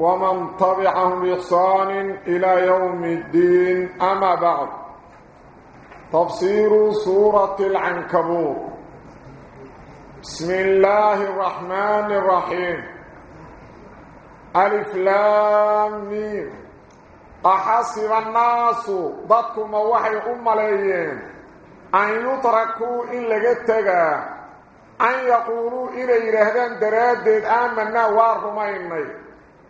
ومن تبعهم بإحسان إلى يوم الدين. أما بعد تفسير سورة العنكبوت. بسم الله الرحمن الرحيم. ألف لام ميم. أحسب الناس ضدكم وحي أم ليين أن يتركوا إن لقتك أن يقولوا إلي رهدان درادد آمنا وارهميني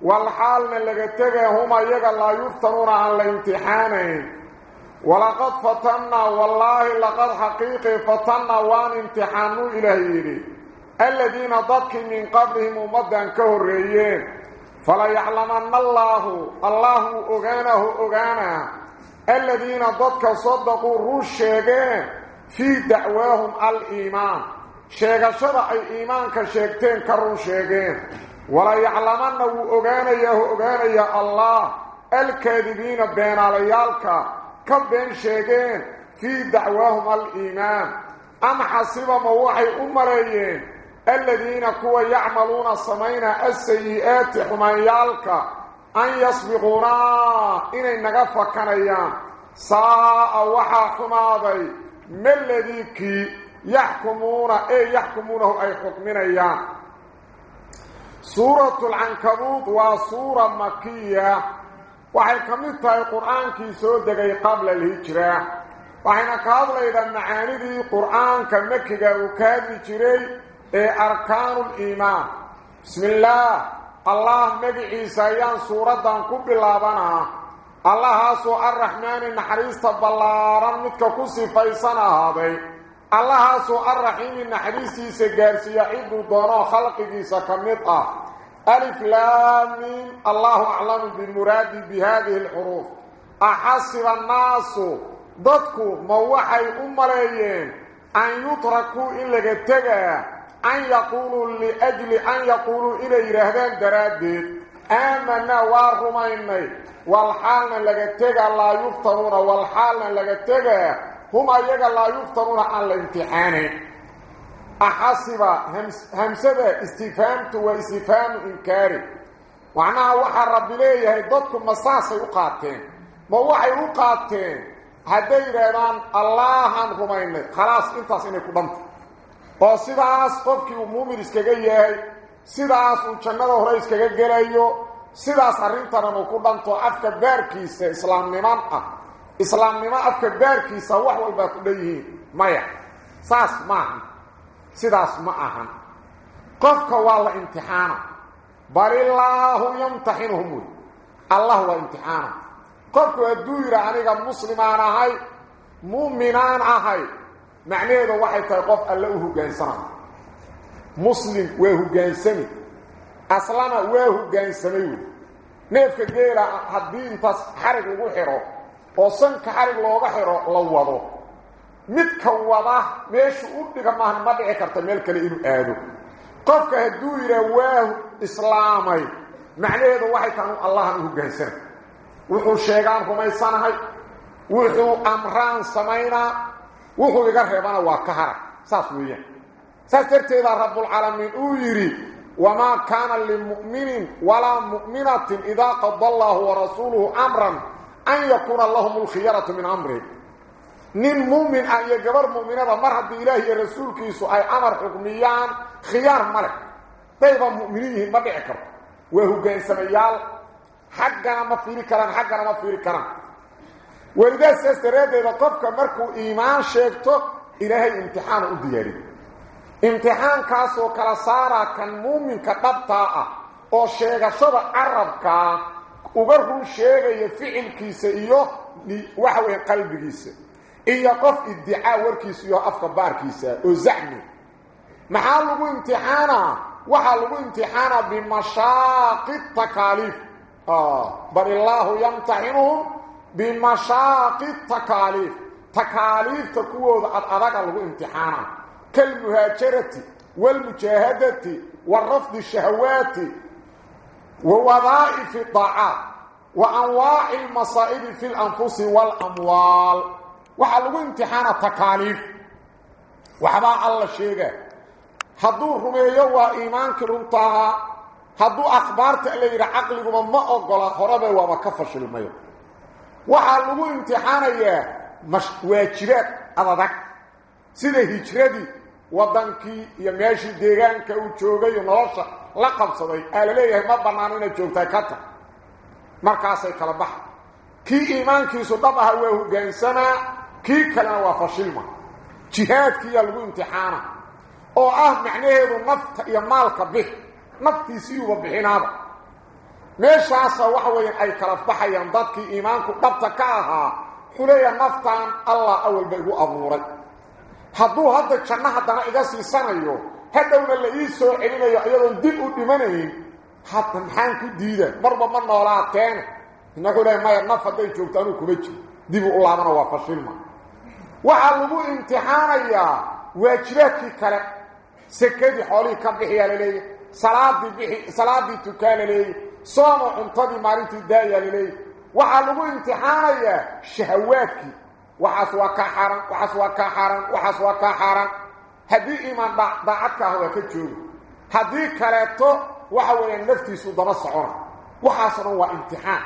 والحالنا لقتك هم يقال لا يفتنون عن الامتحانين ولقد فتنا والله لقد حقيقي فتنا وان امتحانوا إلهي الذين ضدك من قبلهم مدى كهريين. فلا يعلمن الله الله أغانه أغانا. الذين ضدك صدقوا روشيغين في دعواهم الإيمان. شيغ شرع إيمان كشيغتين كروشيغين ولا يعلمن أغانا يهو أغانا يا الله الكاذبين بين عليالك. كبين شيغين في دعواهم الإيمان. أم حسب موحي أمريين. الذين كوا يعملون الصمين السيئات حميالك. أن يسبقونا إني نغفى كنيان ساء وحا حماضي. من الذي يحكمون؟ أي يحكمونه أي حكمين سورة العنكبوت وسورة مكية. وحي كمتها القرآن كي سودك قبل الهجرة. وحينا كهضل إذا معاني دي قرآن كمكي وكاذي جري أركان الإيمان. بسم الله. الله مجعيسا يان سورة كب اللابنا الله سوء الرحمن النحريس تبالارا متك كسي فيسنا هذا الله سوء الرحيم النحريس سيقارسي يعيد دونا خلقه سكمطة ألف لامين الله أعلم بالمراد بهذه الحروف. أحسب الناس. ضدكو موحي أمريين. أن يتركوا إلا قتقى أن يقولوا لأجل أن يقولوا إلى رهدان درادد آمنا وارهميني والحالنا لغتغى لا يفترون والحالنا لغتغى هم أيغا لا يفترون عن الامتحان. أحسب همسة استفهامت واستفهام إنكاري وعناها وحى رب ليه ضدكم مصاصة يقاتين ما وحي يقاتين هدي ريران الله رميني خلاص انتاس إنك ضمت oo sidaas qofkii uu muumin iskaga yahay sidaas uu jannada hore iskaga gelayo sidaas arrintana uu ku dhanto afka baarkiisa islaamniman ah islaamnimo afka baarkiisa sidaas ma ahan. Qofka waa la imtixaana bal illaahu yamtaxinuhum wey allah waa imtixaana qofku hadduu yidhi aniga muslimaan ahay muuminaan ahay macnaheedu waxay tahay qof alle u hogaansanayo muslim waa hogaansami aslama waa hogaansamay wey neefka geela haddii intaas xarig lagu xidho oo sanka xarig looga xidho la wado midka wada meeshu u dhiga maahan ma dhici karta meel kale inuu aado qofka hadduu yidhaah waa islaamay macnaheedu waxay tahay allahan u hogaansana wuxuu sheegaan rumaysanahay wuxuu amraan samaynaa wuxuu iga reebana waa ka hara saas weeyaan saas darteeda rabbulcaalamiin uu yidhi wamaa kaana limu'minin walaa mu'minatin idaa qada allahu warasuuluhu amran an yakuuna lahum alkhiyaratu min amrihim ah gabar mu'minada mar haddii ilaah iyo rasuulkiisu ay amar xukmiyaan khiyaar ma leh dayba mu'miniin yihiin ma dhici karto waa hogaansamayaal xaggana ma fiiri karaan xaggana ma fiiri karaan welidaas saas daraaddeeda qofka markuu iimaan sheegto ilaahay imtixaana u diyaariy imtixaankaasoo kala saaraa kan muuminka dhabtaa ah oo sheegashada carabkaa uga run sheegaya ficilkiisa iyo waxa weeye qalbigiisa iyo qof iddicaa warkiisa iyo afka baarkiisa oo zacmi. Maxaa lagu imtixaanaa? وحلو امتحانا بمشاق التكاليف آه. بل الله يمتحنهم بمشاق التكاليف تكاليف تكوض أدرق له امتحانا كالمهاجرة والمجاهدة والرفض الشهوات ووظائف الطاعات وأنواع المصائب في الأنفس والأموال وحلو امتحان التكاليف وحبا الله شيئا هدو رميو وإيمانك رمتاها هدو أخبارت إليه عقلك وما أقول خرابه وما كفش الميو وحلو امتحان يا مش واجرات أضدك سيدة هجردي wadankii iyo meeshii deegaanka uu joogay iyo nolosha la qabsaday aa la leeyahay ma bannaan inaad joogtahay ka tag markaasay kala baxa kii iimaankiisu dhab aha waa hoggaansanaa كي كلا وفشلما. جهاد كي يلغو امتحانا أو آه معنيه ذو نفت يمالك به. نفت يسيو ببحين هذا ماشا سوحوين أي كلافبحا ينضدك إيمانك. ببتكاها حليا نفتان الله أول بيهو أبوري حدو هده كنا هده نعيسي سنيو. هده من اللي يسو علينا يأيضون دين قدمانهين حتى نحنك ديدا مربا من نولاتين نقول إيه ما ينفت إيه جوتانو ديبو الله منا وفشلما. Waxaa lagu imtixaanayaa waajibaadkii kale sekadii xoolihii ka bixiyaa laleeyahy salaadii bixi salaadii tukaa laleeyahy sooma cuntadii maalintii daayaa laleeyahy waxaa lagu imtixaanayaa shahawaadkii waxaas waa ka xaran waxaas waa ka xaran waxaas waa ka xaran haddii iimaan daacadka ah waa ka jooga haddii kaleeto waxa weeyaan naftiisu daba socona waxaasoo dhan waa imtixaan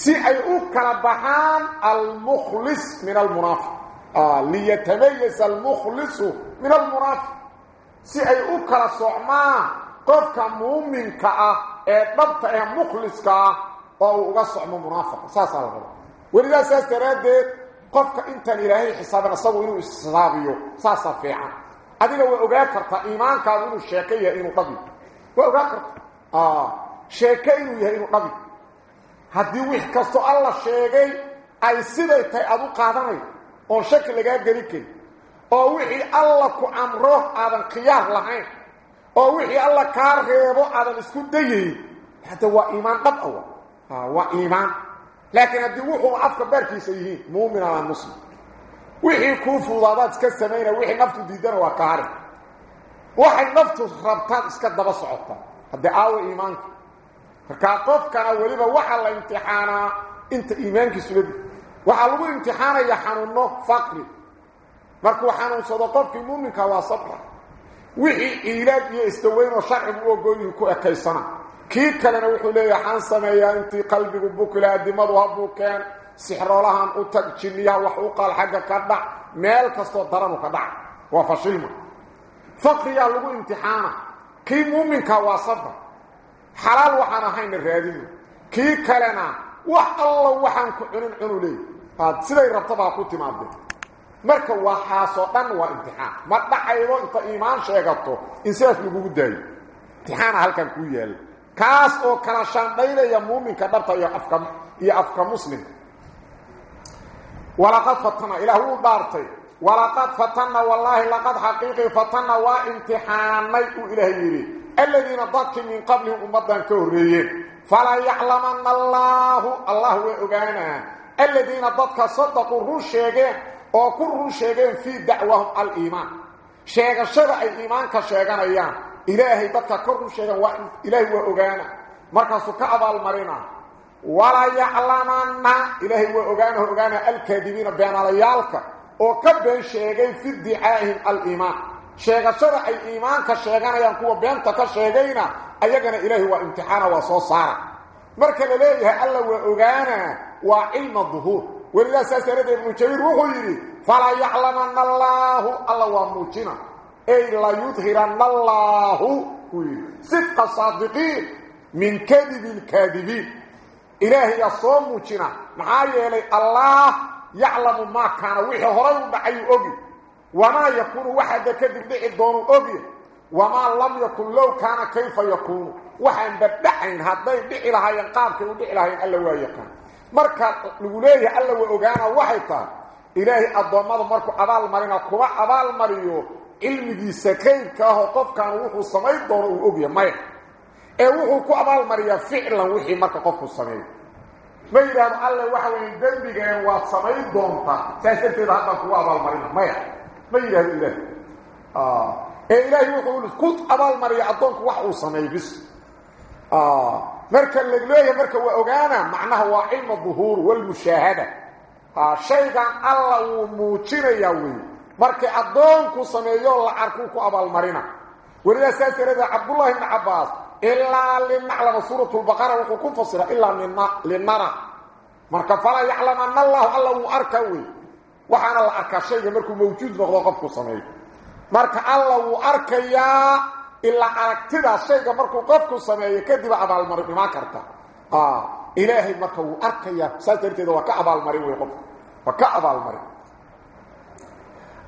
si ay u kala baxaan almukhlis min almunaafiq ليتميز المخلص من المرافق سي اي اوكرا صعما قف كمؤمن كا اي ضبط اي مخلص كا أو غصعم مرافق أساسا ورجا أساس تراد قف انت نراه حساب نصو انه استصابيو أساسا فيعا ادي لو اوغا كرت ايمان كا انه يا انه قبي اوغا كرت آه شيكه انه قبي هدي ويخ كسو الله شيغي اي سيده تي ابو قادري oon shaki lagaa geli karin oo wixii alla ku amro aadan khiyaar lahayn oo wixii alla kaa reebo aadan isku dayayn hadda waa iimaan dhab awa waa iimaan laakiin haddii wuxuu afka baarkiisa yihiin muumin ama muslim wixii kuu fuudaadaad iska samayna wixii naftu diidana waa kaari waxay naftu rabtaan iska daba socotaa haddii aawo iimaanka markaa qofkana weliba waxaa la imtixaanaa inta iimaankiisu la وحلوه امتحان يا حنونه فقري مركو حنون صدقات في مؤمن كوا صبر وحي إيلاد يستوين وشعر بوغوين يكو أكيسنا كيكا لنا وحو ليه حان يا انتي قلبك ببوك لها دماد وهبو كان سحر الله ان اتك جنيا وحوقا الحق كدع ميل كستو درمو كدع وفشلما فقري يا لغو امتحانا كي مؤمن كوا صبر حلال وحنا هين الرادين كيكا لنا وح الله وحنكو عنو عنو ليه aad siday rabtabaa ku timaadeen marka waxaasoo dhan waa imtixaan ma dhacaydo inta iimaan sheegato in sidaas lagugu daayo imtixaana halkan kuu yaalla kaas oo kala shaandhaynaya muuminka dhabta iyo afka iyo afka muslimka walaqad fatana ilaah wuu dhaartay walaqad fatana wallaahi laqad xaqiiqii fatana waa imtixaanay uu ilaah yidhi aladiina dadkii min qablihim ummaddan ka horreeyeen falaa yaclamanna allaahu allah waa ogaanaa الذين ضدك صدقوا الرشيقين أو كل رشيقين في دعوهم الإيمان. شيخ الشرع الإيمان كشيخان أيام. إلهي ضدك كل رشيقين وإلهي وعقانا مركز كعب المرينة ولا يعلمنا إلهي وعقانا وعقانا الكاذبين بيان ليالك أو كبين شيخين في دعائهم الإيمان. شيخ الشرع الإيمان كشيخان أيام كوا بيانتك شيخين أيقنا إلهي وامتحان وصوصان marka la leeyahay alla waa ogaana waa cilma duhuur welidaa saas daradeed ibnu jabiir wuxuu yidhi falaa yaclamanna allaahu alla waa muujina ay la yudhiranna allaahu uu yidhi sidqa saadiqiin min kadibi lkaadibiin ilaahayaa soo muujina maxaa yeelay allaah yaclamu maa kaana wixii horay u dhacayuu ogi wamaa yakuunu waxaada kadib dhici doonuu ogi wamaa lam yakun low kaana kayfa yakuunu waxaanba dhacayn hadday dhici lahaayeen qaabkay u dhici lahaayeen alla waa yaqaan marka lagu leeyahay alla waa ogaana waxay tahay ilaahay addoommada markuu abaal marina kuma abaal mariyo cilmigiisa kaydka ah oo qofkan wuxuu samayn doono uu ogyahay maya ee wuxuu ku abaalmariyaa ficlan wixii marka qofku sameeyo ma yidhaahdo alle waxa weeye dembigeen waad samayn doontaa saas darteeda haddaan kugu abaalmarina maya ma yidhahdo ilaahi ee ilaahi wuxuu ku abaalmariya addoonku wax uu sameeyo آه. مركا اللي قلوه مركا وقانا معنى هو علم الظهور والمشاهدة. شيئا الله موتين يوين مركا الدونك سميه الله أركوك أبا المرينة ورياسات رضا عبد الله بن عباس. إلا لنعلم سورة البقرة وكم فصلة إلا لنرى. مركا فلا يعلم أن الله الله أركوه وحان الله أركا شيئا مركا موجود مغلقبك سميه مركا الله أركيه marka alla wuu arkayaa ilaa aragtidaas shayga markuu qofku sameeyo kadiba abaalmarin imaan karta ilaahay marka wuu arkayaa saas darteeda waa ka abaalmarin wey qofku waa ka abaalmarin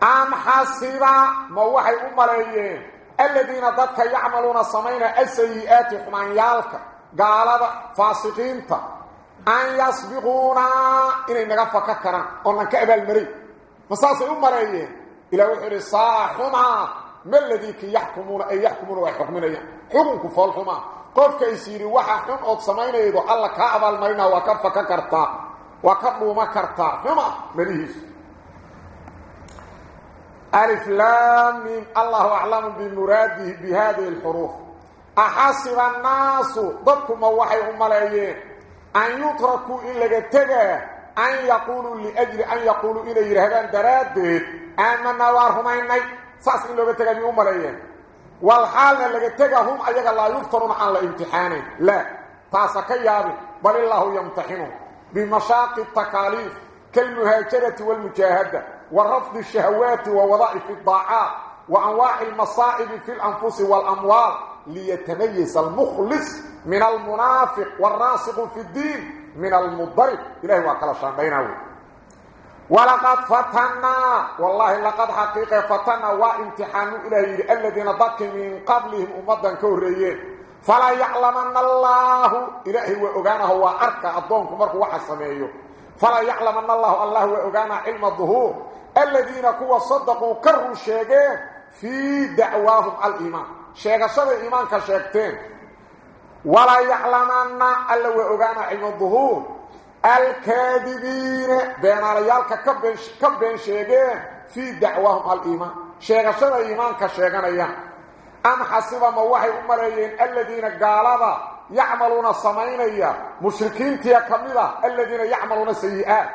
am xasiba ma waxay u maleeyeen aladiina dadka yacmaluuna samayna asayi-aati xumaanyaalka gaalada faasiqiinta an yasbiquunaa inay naga faka ما الذي يحكمون أي يحكمون ويحكمون أي حكم كفالهما قف كيسيري وحكم أو سمينا يدو الله كعب المينا وكب فككرتا وكب وما كرتا. فما مليهيس ألف لام من الله أعلم بمراده بهذه الحروف. أحاسب الناس. ضبكم وحي أم الأيين أن يتركوا إلا قتبا أن يقولوا لأجل أن يقولوا إلا يرهدان دراد. آمنا وارهما إنيت ساس إلا جتجا بأماليين والحال اللي جتجا هم أيها لا يفترون على الامتحان لا تاسكيابي بل الله يمتحنهم بمشاق التكاليف كالمهاجرة والمجاهدة ورفض الشهوات ووظائف الضاعات وأنواع المصائب في الأنفس والأموال ليتميز المخلص من المنافق والراسخ في الدين من المضرب إلهي وقال شان بينه ولقد فتنا والله لقد حقيقة فتنا وامتحان إلهي الذين ضدك من قبلهم أمدا كوريين. فلا يعلمن الله إلهي وأغانه وأركى الضونك مركو واحد سميه فلا يعلمن الله الله وأغانه علم الظهور. الذين كوا صدقوا كروا شيغين في دعواهم الإيمان. شيغشد الإيمان كشيغتين ولا يعلمن الله وأغانه علم الظهور. الكاذبين. بين ريالك كبين شيغين. في دعواهم الإيمان. شيغشد الإيمان كشيغين أم حسب ما وحي أمريين الذين قالوا يعملون صمينيا مشركين تيا كميدا الذين يعملون سيئات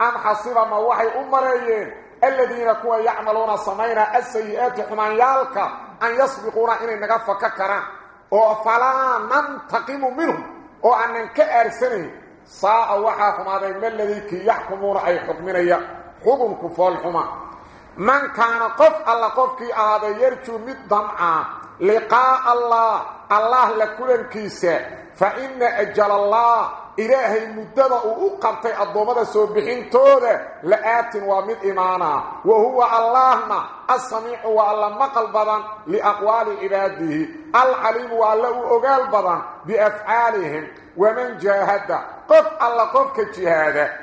أم حسب ما وحي أمريين الذين كوا يعملون صمينا السيئات حمان يالك. أن يسبقونا إن نغفك كران وفلا ننتقم منهم. وأن ننكأرسنه ساء وحاكم هذا من الذي يحكمون أي حكمنا حكم كفال حمان من كان قف الله قف كي هذا يرجو مدمعا لقاء الله الله لكل كيسة. فإن أجل الله إلهي مدد أقبتي الضومة سوبحين تودا لآت ومد إيمانا. وهو اللهنا السميع والله مقل بدن لأقوال عباده. العليم والله أقال بدن بأفعالهم. ومن جاهد قف الله قف كجهاده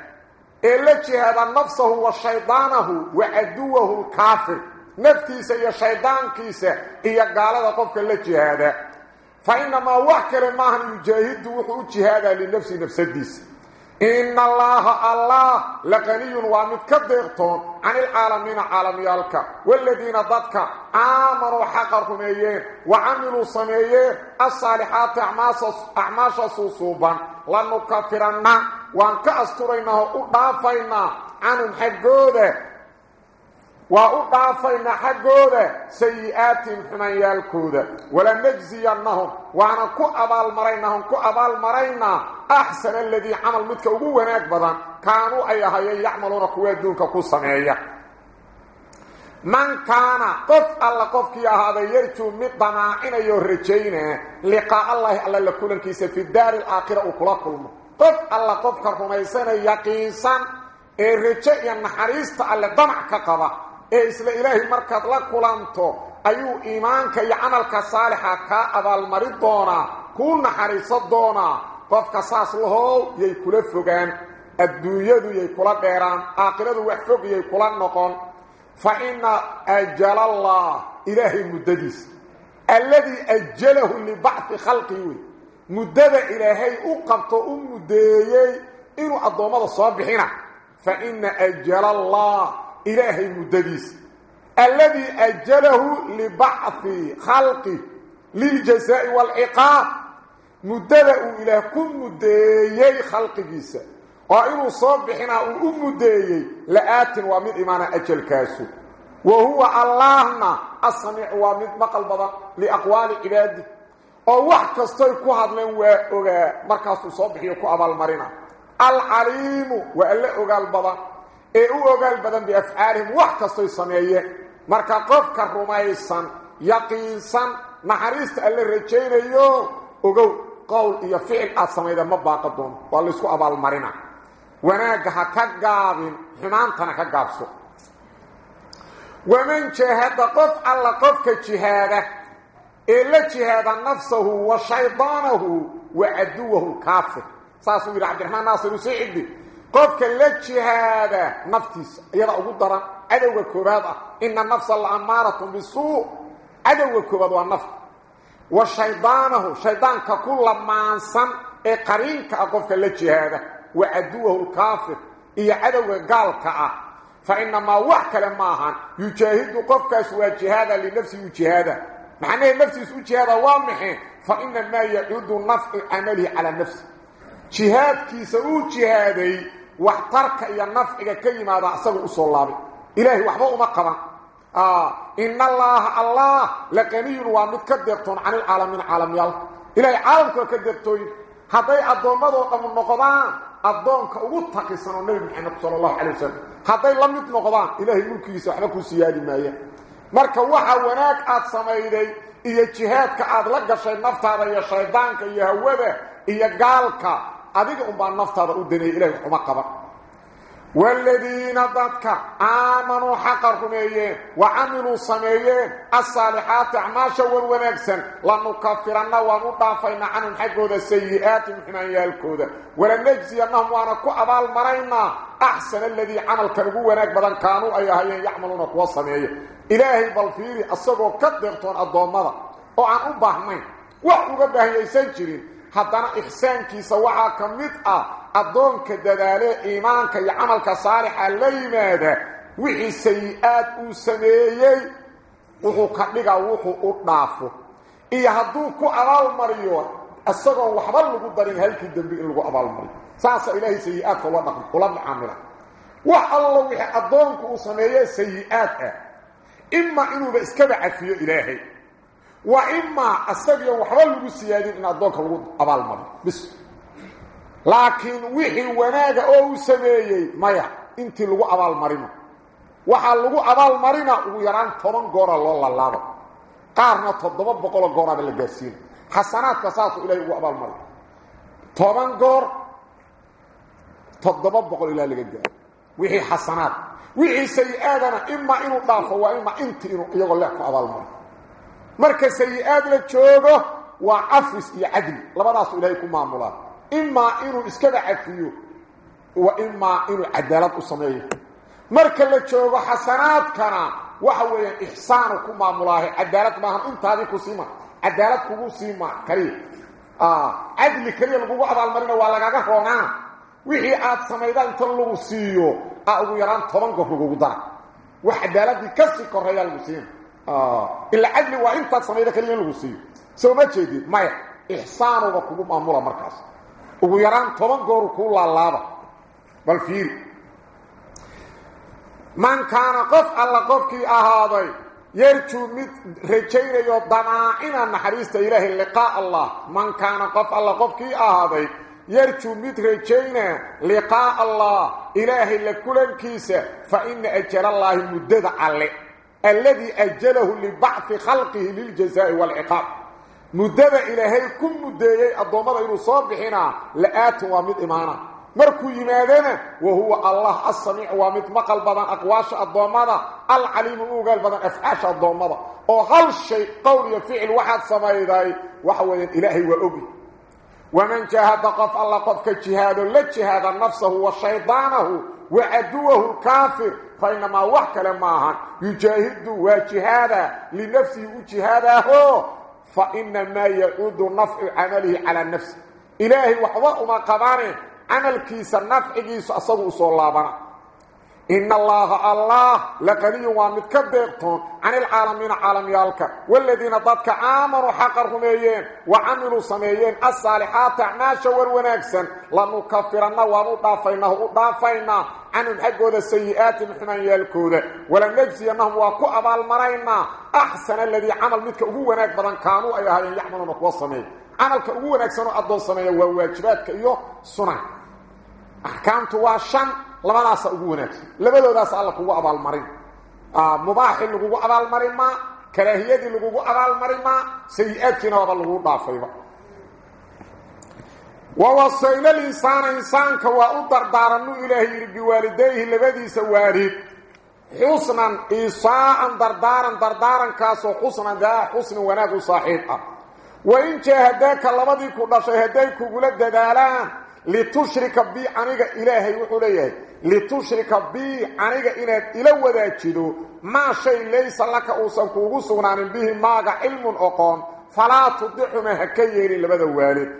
إلا جهاد نفسه وشيطانه وعدوه الكافر. نفتيسا يا شيطان كيسا إيا قالة قفك اللي جهاد فإنما وحكر ماهن يجاهد وحو جهاد لنفسه نفس الديس إن الله الله لغني ومتكدغتون عن العالمين عالميالك والذين ضدك. آمنوا حقرهم إيين وعملوا صميين الصالحات أعماش صوصوبا لنكفرن وان كأسترينه أضافينا عنهم حقوده. وأضافينا حقوده سيئات حميالكوده ولن نجزينهم وأنا كو أبال مرينهم كو أبال مرينا أحسن الذي عمل متك وقوة بدن كانوا أيها يعملون قوات دونك كو سمعية من كان قف الله قف كي هذا يرجو مدنا إن يرجين لقاء الله الله لكل كيس في الدار الآخرة وكلا كلمه قف الله قف كرميسان يقيسا الرجاء النحريست على دمع كقبا ee isla ilaahay markaad la kulanto ayuu iimaanka iyo camalka saalixa ka abaalmari doonaa kuu naxariiso doonaa qofka saas lahow yay kula fogaan adduunyadu yay kula dheeraan aakhiradu wax fog yay kula noqon فإن أجل الله إلهي مدديس الذي أجله لبعث خلقه مدد إلهي أقبط أمديي إنه الضوامات الصابحين فإن أجل الله إلهي مدديس الذي أجله لبعث خلقه للجزاء والعقاب. مدده إلى كل مديي خلق جيسا وإنه صبحنا ومديي لآت ومن إيمان أجل كاسو. وهو اللهنا السميع ومن مقل بضا لأقوال عباده ووح كستوي كو هدلين وأغا مركز صبحي كو أبال مرينا العليم وألا أغا اوغال بدن بافعالهم وحكستي سميه مركا قف كرميسن يقينسن محريست الله رجين ايو اوغو قول ايا فعل اصميه ما باقدون والسكو ابال مرنا وناقها كقابين حنان تنكا قابسو ومن جهد قف الله قفك جهاده إلا جهاد نفسه وشيطانه وعدوه الكافر ساسو عبد الرحمن ناصر وسعيد naftiisa iyada ugu daran cadowga koobaad ah ina nafsa la amaaratun bisuu عدو كوباد والنفط وشيطانه شيطان ككل مانسان. اي قرين كأقفك للجهادة وعدوه الكافر. اي عدو قالك. فإنما وحك لماهان. يجاهد قفك سوى جهادة لنفسه جهادة معنى نفسه سوى جهادة وامحين فإنما يعود نفع عمله على نفسه جهاد كي سوى جهادي واحترك اي النفع كيما هذا أصبه أصول الله إلهي وحبه مقبا آه إن الله الله لقني ومد كدبتون عن العالمين عالم يال إلهي عالم كدبتون هذي الضوامضوا قم النقضان الضوامك أغطاقسان النبي محمد صلى الله عليه وسلم هذي لم يتنقضان إلهي ملكي يسحبكو سيادي مايا waxa wanaag aad sameeyday iyo jihaadka aad la gashay naftaada iyo shaydaanka iyo hawada iyo gaalka adiga un baa naftaada u danay ilaahay xuma qaba. والذين ضدك آمنوا حقا رميين وعملوا سميين الصالحات أعماشا والونكسا لنكفرن ونضافين عنهم حقود السيئات من يالكود ولنجزي أنهم وانكو أبال مرينا أحسن الذي عمل كنبو ونك بدن كانوا أيها يعملون كوا سميين إلهي بالفيري أصبوا كدرتون الضوامضة وعن أباهمين وحوغا باهي يسنجرين هذا إحسان كي سواها كمدأ أدون كدداله إيمان كي عمل كصالح اللي ماذا وحي سيئات وسميهي وحو قدقا وحو أطنافه إيا هدوكو على المريون السجن وحبال مقدرين هل كدن بإن لغو أبال مريون ساسا إلهي سيئات فلا نقل فلا نعمل وح الله وحي أدونكو سميهي سيئات إما إنو بإسكبع فيه إلهي وإما أستغيا وحبا لغو سيادين إن أدوك لغو أبال مري بس لكن وحي وناغا أو سميي مايا انتي لغو أبال مرينا وحا لغو أبال مرينا ويران طبان غورا لولا لابا قارنا تضبا بقولا غورا باللقاسين حسنات كساسو إليه لغو أبال مري طبان غور تضبا بقول إليه لغا وحي حسنات وحي سيئادنا إما إنو ضافة وإما انتي إنو يغو أبال مري marka sayi-aad la joogo waa cafis iyo cadli labadaas ilaahay ku maamulaa imaa inuu iskaba cafiyo wa imaa inuu cadaalad u sameeyo marka la joogo xasanaadkana waxa weeyaan ixsaanu ku maamulaahay cadaalad maahan intaadii ku siima cadaalad kugu siima kaliya cadli kaliya lagugu abaalmarina waa lagaga roonaa wixii aad samayda inta lagu siiyo a ugu yaraan toban gof lagugu dara wax cadaaladii kasii koreeyaa lagu siina إلا عدل وإنت سميدة كلمة لغسيه سو ما جيدي؟ مايا إحسانه وكبو مأمولة مركز. ويران طبان قورو كولا اللابا بل فيري. من كان قف الله قفكي أهاضي يرجو مد رجين يضنائنا نحريست إله لقاء الله. من كان قف الله قفكي أهاضي يرجو مد رجين لقاء الله. إله لكل كيسة. فإن أجل الله مدد عليه. الذي أجله لبعث خلقه للجزاء والعقاب. مدد إلهي كل مددي الضوامضة إنه صابحنا. لآت ومد إمانا. مركو يمادنا وهو الله السميع ومد مقل بدن أقواش الضوامضة العليم أوغال بدن أفعاش الضوامضة وهل شيء قول يفعل واحد سمايداي وحوى إلهي وأبي. ومن جاهد قف الله قف كجهاد لجهاد نفسه وشيطانه. وعدوه الكافر فإنما وحك لماها يجاهد وجهادا لنفسه وجهاده فإنما يعود نفع عمله على النفس. إلهي وحضاء ما قبانه. عمل كيس النفع الله عليه إن الله الله لقني ومتكبرتون عن العالمين عالم يالك والذين ضدك آمنوا حقرهم أيين وعملوا سميين الصالحات عماشا وروناكسا لنكفرنا ونضافينه وضافينا عنهم حقود السيئات محمن يالكود ولن نجزي أنهم وكو أبال أحسن الذي عمل مثل هو وناك بدن كانوا أيها يعملون السمين عملك هو وناك سنو أدون وواجباتك إيوه سنة أحكامته واشان labadaas ugu wanaagsan. Labadoodaas alla kugu abaal marin ah mubaax lagu abaal marin ma karaahiyadii lagu abaal marin ma sayi'aadkiina waba lagu dhaafayba ووصينا الإنسان إنسان كوا أدردارنو إلهي بوالديه لبديس والد حسنا إيصاء دردارا دردارا كاسو حسنا ذا حسن وناك صاحبه وإن جاهداك لبدي كنا شهديك قلت دالان لتشرك بي عنيق إلهي وحليه لتشرك بي عنيق إناد إلى وداجدو ما شيء ليس لك أوسن كوغو سغنان به. ماغا علم أقون فلا تضحنا هكيين لبدا والد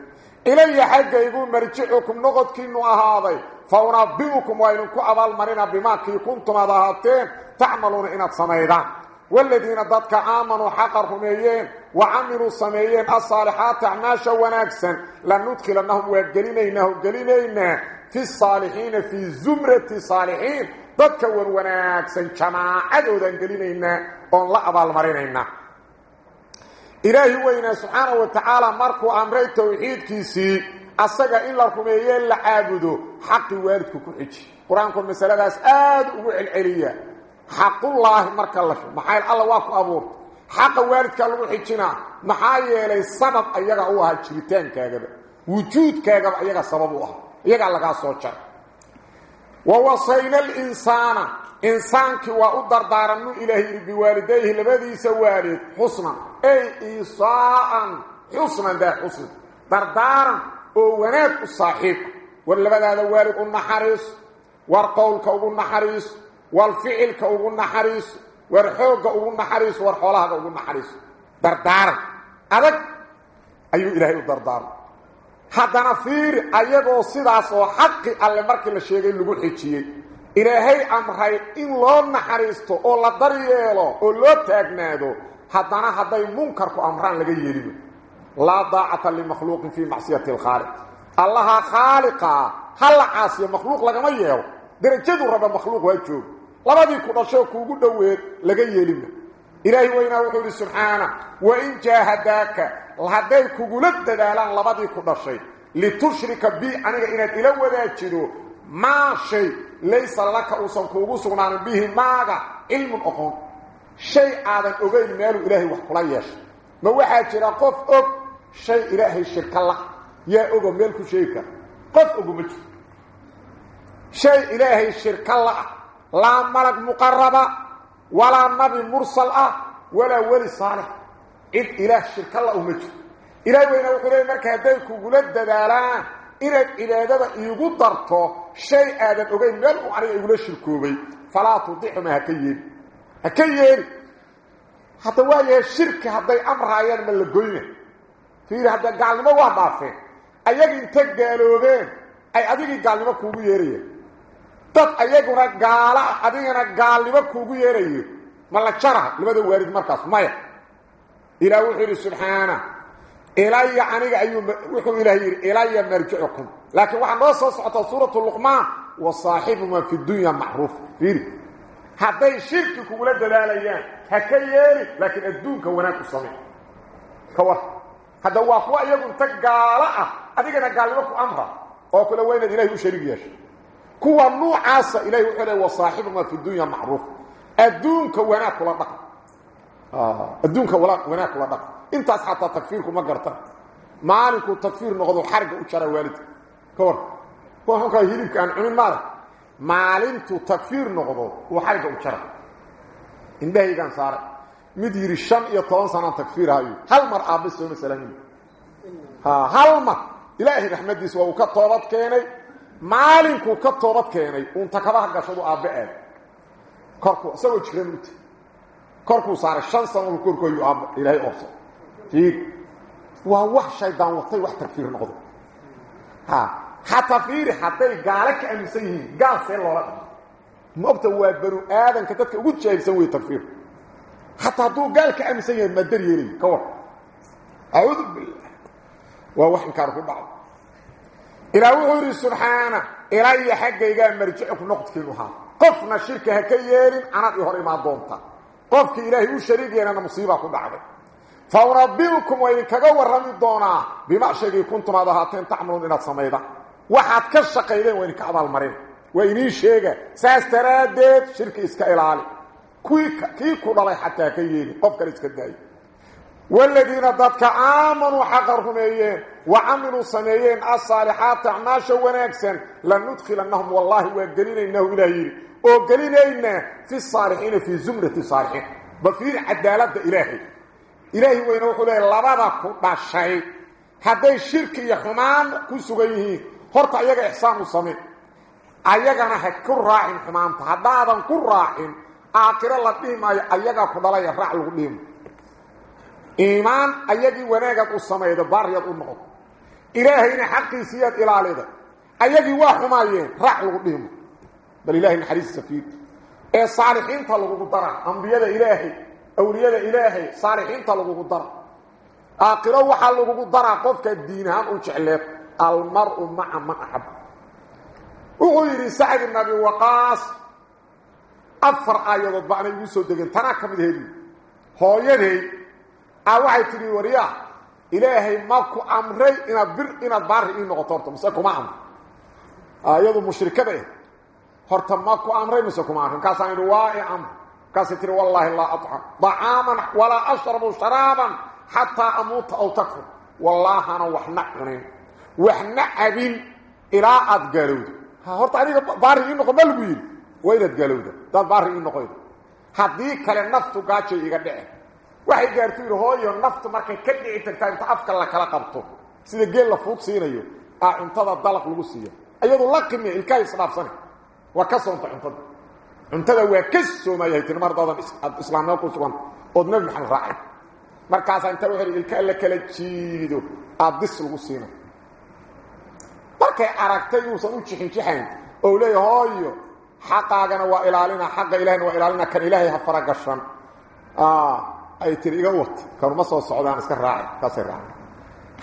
إلي حقا يقول مرجعكم نغدكين هذا فأنبئكم وإنكم أبال مرنا بما كي كنتم أضاهاتين تعملون إناد سميدان والذين ضدك آمنوا حقرهم إيين. وعملوا سميين الصالحات عماشا ونكسا لندخلنهم وقلينينه قلينينا في الصالحين في زمرة الصالحين. تتكون وناكسا كما عدودا قليلين قول الله أبا المرينين إلهي وإنا سبحانه وتعالى مركو أمر التوحيد كيسي. أصدقى إلا لكم يلا عابدوا حق والدك كوحيك قرآن كل مسألة بس آدوا العلية حق الله مرك الله محايل الله واقف أبور حق والدك الوحيكنا محايل سبب أيها هو هالشريتين كاقب. وجود كاقب أيها سبب أهو jaray. ووصينا الإنسان إنسانك وأدردار أنه إلهي بوالديه لبديس والد حسنا أي إيصاء حسنا ده حسنا دردارا وناك الصاحب واللبد هذا والد النحريس والقول أبو النحريس والفعل أبو النحريس والحوق أبو النحريس والحولها أبو النحريس دردارا أذك أي إلهي الدردار haddana fiiri ayagoo sidaas oo xaqi alle markii la sheegay lagu xijiyey ilaahay amray in loo naxariisto oo la daryeelo oo loo taagnaado haddana hadday munkarku amraan laga yeeliyo laa daacata limakhluuqin fii macsiyati alkhaaliq allaha khaaliqa ha la caasiyo makhluuq lagama yeelo derajadu raba makhluuq waa joogo labadii ku dhashoo kuugu dhoweed laga yeelima إلهي وين أقول سبحانه؟ وإن جاهداك. لحدي كقول الدلالان لبضي كل شيء لتشرك بي أنك إن تلو ذاتشدو ما شيء ليس لك أصنك وصنان به ماذا؟ علم أخون شيء آدم أغير ماله إلهي وحقليش ما واحد جرى قف أب. شيء إلهي الشرك الله. يا أب ملك شيك قف أب مجف شيء إلهي الشرك الله. لا ملك مقربة. Nabi mursal ah walaa weli saalix cid ilaah shirka la uma jiro ilaah weyna wuxuu leeyay marka hadday kugula dadaalaan inaad cibaadada iigu darto shay aadan ogeyn meel uu aniga igula shirkoobay falaa tudixuma haka yeeli haka yeeli hadda waa yahay shirki hadday amraayaan ma la goyna fiiri hadda gaalnimo waa dhaafeen ayaga inta gaaloobeen ay adigii gaalnimo kuugu yeerayeen dad ayaguna gaala adigana gaalnimo kuugu yeerayo. Ma la jaraha labada waalid markaas maya. إلى وحيد سبحانه إلي عنك أيوم وحو إلهي إلي مرجعكم لكن واحد نوصل سعطة سورة اللقمان وصاحبهما في الدنيا معروف فيري هذا شرك كولا دلاليان هكيالي لكن الدون كوناك الصميع كوار هذا هو أخوة يقول تقالة أديك قال لكم أمرا وكل وين إلهي وشريك ياش كوا النوع عاصة إلهي وحيد وصاحبهما في الدنيا معروف كلا بقى adduunka wanaag kula dhaq intaas xataa takfiirku ma garta maalinku takfiir noqdo xarga u jara waalidka ka war kuwa xunkaa hilibka aan cunin maarag maalintu takfiir noqdo uu xarga u jara indhahaygaan saaray mid yidhi shan iyo toban sanaan takfiir ahayo hal mar aabba sooma salaamin ha hal mar ilaahay raxmadiisa waa uu ka toobad keenay maalinkuu ka toobad keenay uun takabaha gashadu aabbe aad korku isagoo jiran uta korkuu saaray shan sano korkooyu aabba ilaahay oofsa fiir waa wax shaydaan watay wax takfiir noqdo ha xataa fiiri hadday gaalo ka aaminsan yihiin gaal see loola dhamo ma ogta waa banu aadanka dadka ugu jaahilsan wey takfiir xataa hadduu gaal ka aaminsan yahay maadar yeelay ka war acuudu billah waa wax inkaar ku dhacdo إلهو غير سبحانه اي حق يجا مرجعك نقطك لها قفنا شركة كييرين أنا يهر إما دونتا إلى إلهي وشريك يرانا مصيبة كنت عبد فأربيكم وإن كقور رمي الدونا بما شكي كنتم هذا هاتين تعملون إلى السميدة واحد كشق وين وإن كعب المرين وإن إيشيك سأستراد شركة إسكا علي كويك كيك للاي حتى كييرين قفك إسكا دايه والذين ضدك آمنوا حقرهم إيه وعملوا سميين الصالحات عماشا ونكسا لندخلنهم والله وقلين إنه إلهي. وقلين إنه في الصالحين في زمرة الصالحين بفير عدالة إلهي. إلهي وينوح له لبدا كنا الشيء هذا الشرك يحمان كسوغيه هرط أيها إحسان الصميم أيها كل راعي حمان هذا كل راعي آخر الله بهم أيها كنا لا يفرع لهم iimaan ayagii wanaagaad u samayda baaryaad u إلهينا حقي سياد إلى عليها أيدي واحما يهن رأح لهم بل إلهي حريص سفيد. أي صالحين تلقوا قدرة. أنبياء إلهي أولياء إلهي صالحين تلقوا قدرة. أقروا حلقوا قدرة. قفك الدين هم أجعلت المرء مع ما أحب. أغير سعيد النبي وقاس أفر آيات أطبع نبي سودة تناك من هذه. هو يدي أوعي آه تريوريه إلهي ماكو أمري إنا بر إنا بره إنا قطرته مساكو معنى آه، يضو مشركة بيه هرطا ماكو أمري مساكو معنى كاسان روائي أمر كاسيتر والله الله أطعم. ضعاما ولا أشرب شرابا حتى أموت أو تكفر. والله أنا وحنا غنين وحنا أبين إلا أدقالوه هرطا عليك بره إنا قبل بيه وإذا أدقالوه ده بره إنا قيد. هذه كلمة نفسه قاتشي waxay gaartu yidhi hooyo naftu markay ka dhici tagtaa inta afka la kala qabto sida geel la fuug siinayo aa cuntada dalaq lagu siiya iyadu la qimiya ilkaha isdhaafsane waa ka soonta cuntada cuntada waa ka soomayahay tiri mar daadan islaamnimo ku sugan ood nebi maxamed raacay markaasaa inta wuxuu ilkaha la kala jiido aad dis lagu siinay markay aragtay uusan u jixinjixayn oo leeya hooyo xaqaagana waa ilaalina xaqa ilahina waa ilaalina kan ilaahay ha faragashan ay tiri iga wat kanuma soo socdaan iska raaci kaasay raaci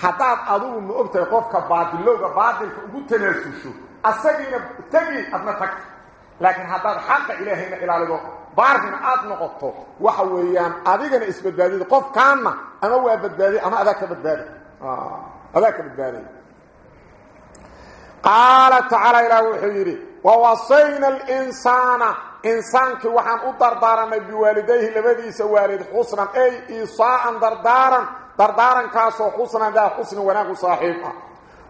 haddaad adigu ma ogtahay qofka baadilowga baadilka ugu tanaasusho asagiina tegi adna tagta laakiin haddaad xaqa ilaahayna ilaalido baarkina aad noqoto waxa weeyaan adigana isbadbaadido qofkaanna ama waa badbaadiy ama adaa ka badbaaday adaa ka badbaaday qaala tacaala ilaah wuxuu yidhi wawasayna alinsaana insaankii waxaan u dardaaranay biwaalidayhi labadiisa waalid xusnan ay isaa'an dardaaran dardaarankaasoo xusnan daa xusni wanaagu saaxiib ah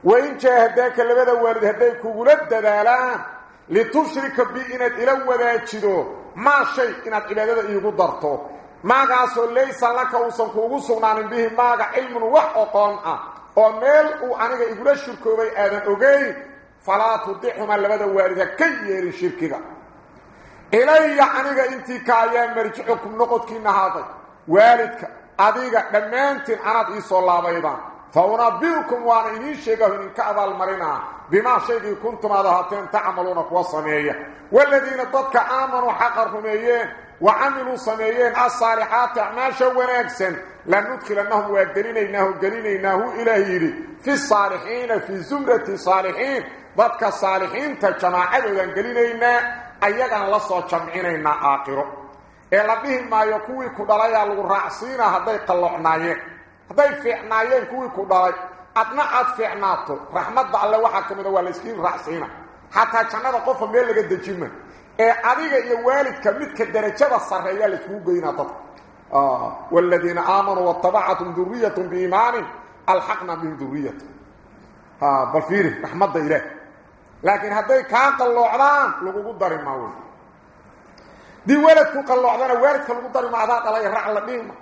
wain jaahadaaka labada waalid hadday kugula dadaalaan litushrika bi inaad ila wadaajido maa shay inaad cibaadada iigu darto maagaasoo laysa laka uusan kuugu sugnaanin bihi maaga cilmun wax oqoon ah oo meel uu aniga igula shirkoobay aadan ogeyn falaa tudixuma إلي عنك إنتي كايان مرجعكم نقودكين هذا. والدك أديك دمانتين عنات إيسو الله بيضا فأنبئكم وان إني شيئا من كأذى المرنة بما شيئا كنتم أدهاتين تعملون قوى السمية والذين تدك آمنوا حقرهم إيه وعملوا صميين الصالحات عماشا ونكسا لن ندخل أنهم ويقدلين إنه قلين إنه إلهيري في الصالحين في زمرة الصالحين. ضدك الصالحين تجمع عدو ينقلين إنه ayagana la soo jamcinaynaa aakhiro ee la dhihi maayo kuwii ku dhalayaa lagu raacsiinaa hadday qallocnaayeen hadday fiicnaayeen kuwii ku dhalay adna aad fiicnaato raxmadda alle waxaa ka mida waa layskiin raacsiina xataa jannada qofa meel laga dejima ee adiga iyo waalidka midka darajada sarreeyaa layskugu geynaa dadka waaladiina aamanuu waatabacatum duriyatun biimaanin alxaqna bihim duriyata bal fiiri raxmadda ilaah kaa qalloocdaan lagugu dari maa wey dii waalidku qalloocdana waalidka lagu dari ma adaa dhalay rac la dhihima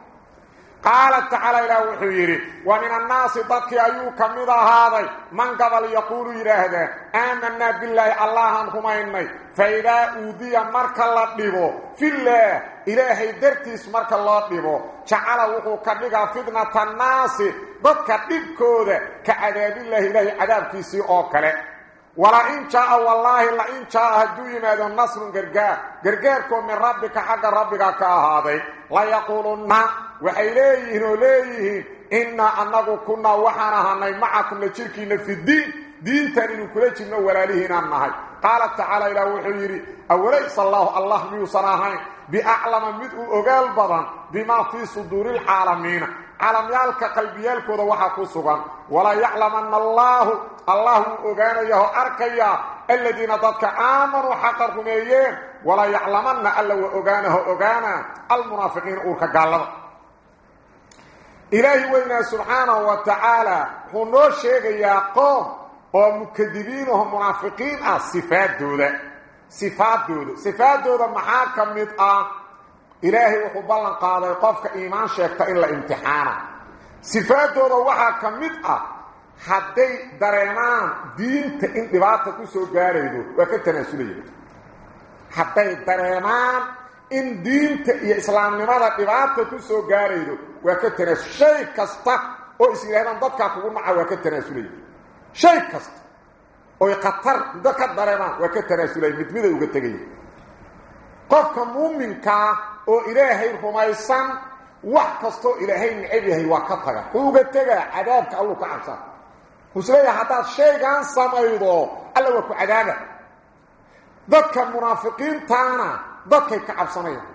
قال تعالى إلى وحيري ومن الناس ضدك أيوك مذا هذا؟ من قبل يقول إلهذا آمنا بالله الله أنهم إني. فإذا أوذي مرك الله ديبو في الله إلهي درتيس مرك الله ديبو جعل وحو كدغا فتنة الناس ضدك ديبكود كعذاب الله إلهي عذاب كيسي أوكله. ولا إن شاء والله لا إن شاء هدو يماد النصر قرقار قرقاركم من ربك حق ربك كهذا لا يقولون وحيليه وليه إنا أنه كنا وحنا معكم لشركين في الدين دين تاني كل جنة ولالهنا النهي قال تعالى إلى وحيري أوليس الله الله ميوصناهين بأعلم مدء أقال بضان بما في صدور العالمين عالميالك قلبيالك وضوحا كسوغا ولا يعلم أن الله الله أغانيه أركيا الذين ضدك آمنوا حقرهم إيين ولا يعلمن ألا وأغانه أغانا المنافقين أورك قال إلهي وإنا سبحانه وتعالى هنو شيء يا قوم ومكذبين وهم منافقين الصفات دولة صفات دولة صفات دولة محاكم مدأ إلهي وحبالا قادة يقفك إيمان شاكتا إلا امتحانا. صفات وضوحا كمدئة أه. حدي دريمان دين تإنطباطة كسو قاريدو وكتنا سليل حدي دريمان إن دين تإسلام لماذا إنطباطة كسو قاريدو وكتنا شاكستا وإسي لهم ضدك أقول معه وكتنا سليل شاكستا ويقطر دكت دريمان وكتنا سليل مدمدة وكتنا سليل قفك مؤمنك oo ilaahay rumaysan wax kastoo ilaahay necab yahay waa ka taga uga tegaa cadaabka alluu ka cabsaa وسليه حتى شيغان سميدو الله وكو عذابه dadka munaafiqiin taana dadkay ka cabsanayaan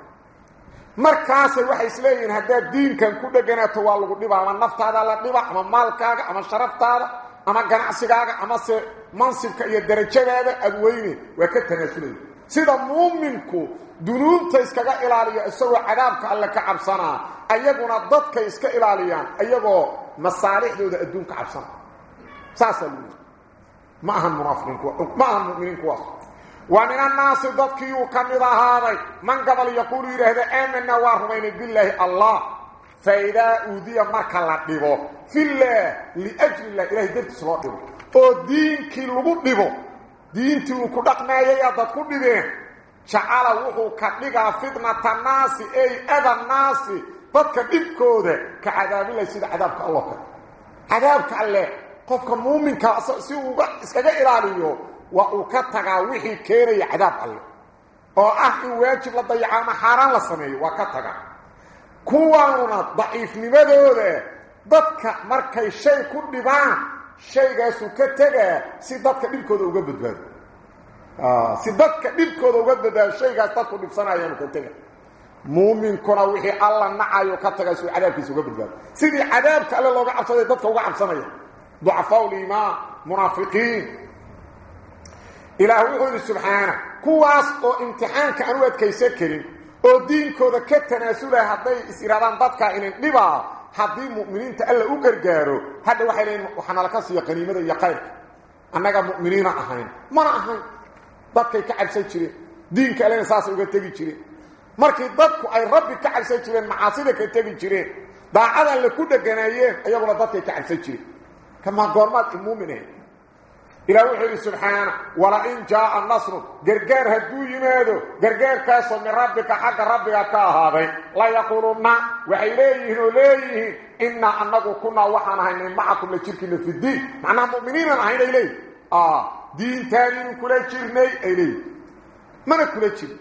markaas waxay isleeyihiin hadaa diinkan ku dhaganaato waa lagu dhibaa ama naftaada la dhiba ama maalkaaga ama sharaftaada ama ganacsigaaga ama se mansibka iyo darajadaada adweyne waa ka tanaasulaya sida muuminku dunuubta iskaga ilaaliyo isagoo cadaabka alle ka cabsanaa ayaguna dadkay iska ilaaliyaan ayagoo masaalixdooda adduunka cabsana ساسا ما هم منافقين كوا ما هم مؤمنين كوا ومن الناس ضدكي وكمدا هذا من قبل يقول يرهد آمنا وارهمين بالله الله فإذا أودي مركا لدبو في الله لأجل الله إلهي درت سلاة دبو أو دينكي لغو دبو دينتي وكدقنا يا ضدكو دبين شعال وحو كدقا فتنة الناس أي أذى الناس ضدك دبكو كعذاب الله سيد عذابك الله عذابك الله qofka muuminka si uu iskaga ilaaliyo waa uu ka tagaa wixii keenaya cadaab alle oo ah in waajib la dayaco ama xaaraan la sameeyo waa ka tagaa kuwaanuna daciifnimadooda dadka markay shay ku dhibaan shaygaasu ka tegaa si dadka dhibkooda uga badbaado si dadka dhibkooda uga badbaado shaygaas dadku dhibsanayaanu ka tega muuminkuna wixii alla nacayo ka tagaa suu cadaabkiisa uga badbaado sidii cadaabka alle looga cabsaday dadka uga cabsanaya ضعفاء الإيمان منافقين إله وحده سبحانه كواس أو امتحان كانوا كيسكرين أو دينكودا كتناسله هدي اسيرادان dadka in dhiba hadii muuminiinta alla u gargaaro hada waxay leeyeen waxana la ka siiyo qaniimada iyo qayrka annaga muuminiina ahayn mana ahayn dadkay ka cabsan jireen diinka alle saas uga tagi jireen markii dadku ay rabbi ka cabsan jireen macaasida ka tagi jireen daacada la ku dhaganaayeen ayaguna dadkay ka cabsan jireen كما قرمات المؤمنين إلى وحده سبحانه ولئن جاء النصر قرقار هدو يمادو قرقار كاسو من ربك حق ربك كاهابي لا يقولون وحيليه وليه إنا أنكو كنا وحنا هين معكم لشركنا في الدين معنى مؤمنين هين إليه آه. دين ثاني كل شيء لي ما كل شيء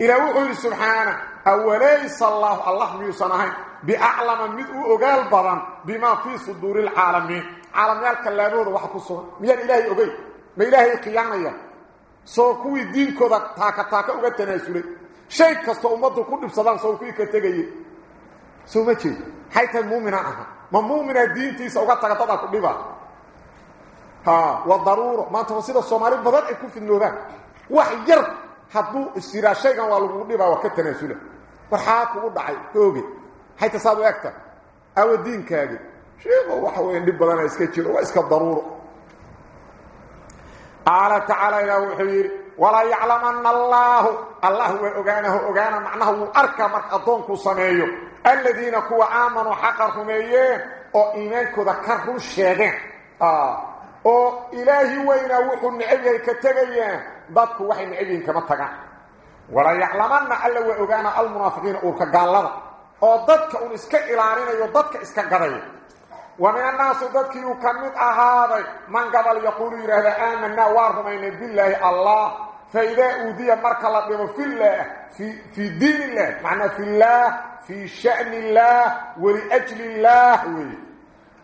إلى وحي سبحانه. اوليس الله الله يصنعه بأعلم من أو قال بران. بما في صدور العالمين. عالم يلك لابد واحد كسو من إلى اوغي ما إلى قيامة سو كو دين كودا تاكا تاكا أو تناسل شيء كسته امته كو دبسدان سو كو كتغي سو ما تشي. حيث المؤمن أها. ما مؤمن دينتي سو كتغتا كو ديبا ها والضرورة ما تفاصيل الصومالي بدل يكون في النوبان. وحير حطوا استراشه قالوا لو دبا وكتنسله فحاكو دحاي توغي هاي تصادو أكثر أو الدين كاغي شيخ هو وين دبا أنا اسك جيرو واسك ضرورة؟ قال تعالى له حير ولا يعلم ان الله. الله هو أغانه اوغانا معناه أركا مرق اظنكو سميو. الذين كو آمنوا حقرهم إيه أو ايمانكو ذكرهم شيخ آه. الشيغين آه أو إلهي وين وحو النعبيه كتغيين ضدكو وحي النعبيه كما تغان ولا يعلمن ألا وأغانا المنافقين أوركا قال لذا أو ضدك أون إسكا إلانين أو ضدك إسكا قضيين ومن الناس ضدك يكمد أهاضي من قبل يقول يرهد آمنا وارهمين بالله الله فإذا أودي مركا لديه في الله في, في دين الله معنى في الله في شأن الله ولأجل الله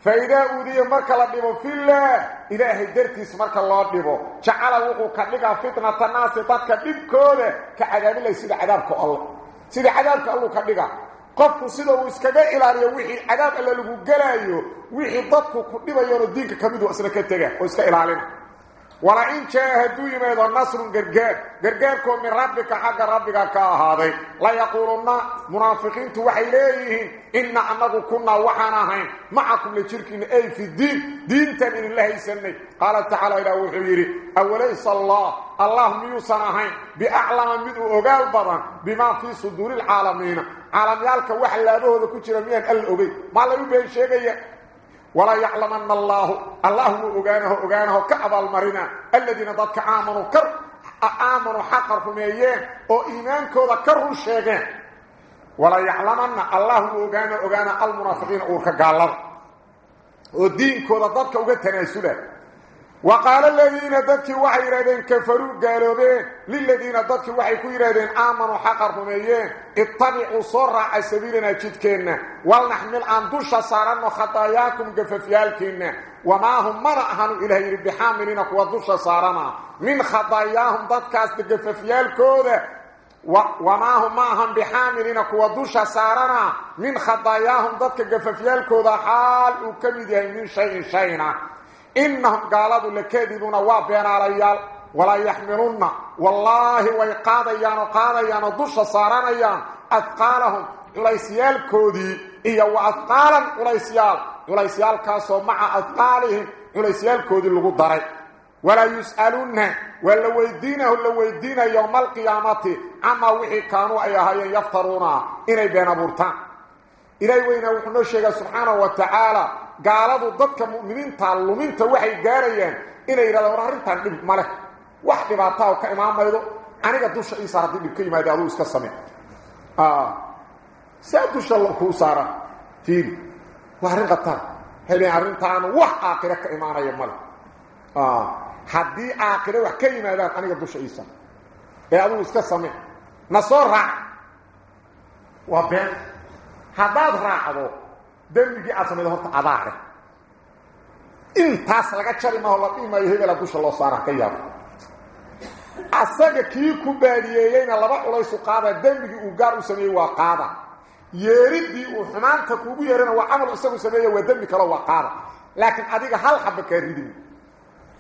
فإذا أودي مركا لديه في الله إلهي درتيس مركا الله لديه جعل وقو كدقى فتنة الناس ضدك دبكوله كعذاب الله سيد عذابك الله سيد عذابك الله uu iskaga ilaaliyo wixii cadaab alla lagu galaayo wixii dadku ku dhibayo diinka kamid waa isla ka taga oo iska ilaalina. ولا ان جاء هدو يمد النصر غرغر غرغركم من ربك حق ربك كهذا لا يقولون منافقين وحيليه ان عمد كنا وحناهم معكم لشركين اي في الدين دين تن الله يسني قال تعالى إلى وحيري اوليس الله اللهم يوصناهم باعلم من اوغال بدن بما في صدور العالمين عالم يالك وحلابه كجرمين الاوبي ما لا يبين شيء ولا يعلمن الله الله أغانه أغانه كأبا المرنا الذين ضدك آمنوا كر آمنوا حقا رميين أو إيمان كودا كروا الشيغين ولا يعلمن الله أغانه أغانه المنافقين أورك قال ودين كودا ضدك أغا تناسلا وقال الذين ضدك وحي رادين كفروا قالوا بين للذين ضدك وحي كوي رادين آمنوا حقا رميين اتبعوا صرع سبيلنا جدكينا ولنحمل عن دوشة صارنا خطاياكم قففيالكينا وما هم مرأهن إلهي بحاملين قوى دوشة صارنا. من خطاياهم ضدكاس قففيالكوذا وما هم معهم بحاملين قوى دوشة صارنا. من خطاياهم ضدك قففيالكوذا حال وكمده من شيء شيئا إنهم قالوا لكاذبون وابين عليال ولا يحملون. والله ويقاضيان وقاضيان دوشة صارنا أثقالهم وليسيال كودي. إيا وأثقالا وليسيال وليسيال كاسو مع أثقالهم. وليسيال كودي اللغو داري. ولا يسألون. ولا ويدينه ولا ويدين يوم القيامة. عما وحي كانوا أيها يفترون. إني بين بورتان إلهي وينا وحنو الشيخ سبحانه وتعالى قالوا ضدك مؤمنين تعلمين توحي قاريا إلهي رضا ورهرين دب ماله واحد باتاو كإمام ميدو أنا قدوش إيسا ردي بكي ما يدعو إسكا السمين آه سيدوش الله كو سارا تيري وهرين قطار هلي عرين تانا وح آقرة كإمانا يمال آه حدي آقرة وح كي ما يدعو أنا قدوش إيسا يدعو إسكا السمين نصور رع وبين haddaad raacdo dembigii aad samayda horta adaare intaas laga jari maho la dhimayo hebela dusha loo saara ka yaabo asaga kii ku baadiyeeyeyna laba culaysu qaada dembigii uu gaar u sameeyey waa qaada yeeridii uu xumaanta kuugu yeerana waa camal isagu sameeye waa dembi kale waa qaada laakiin adiga hal xaba kaa ridi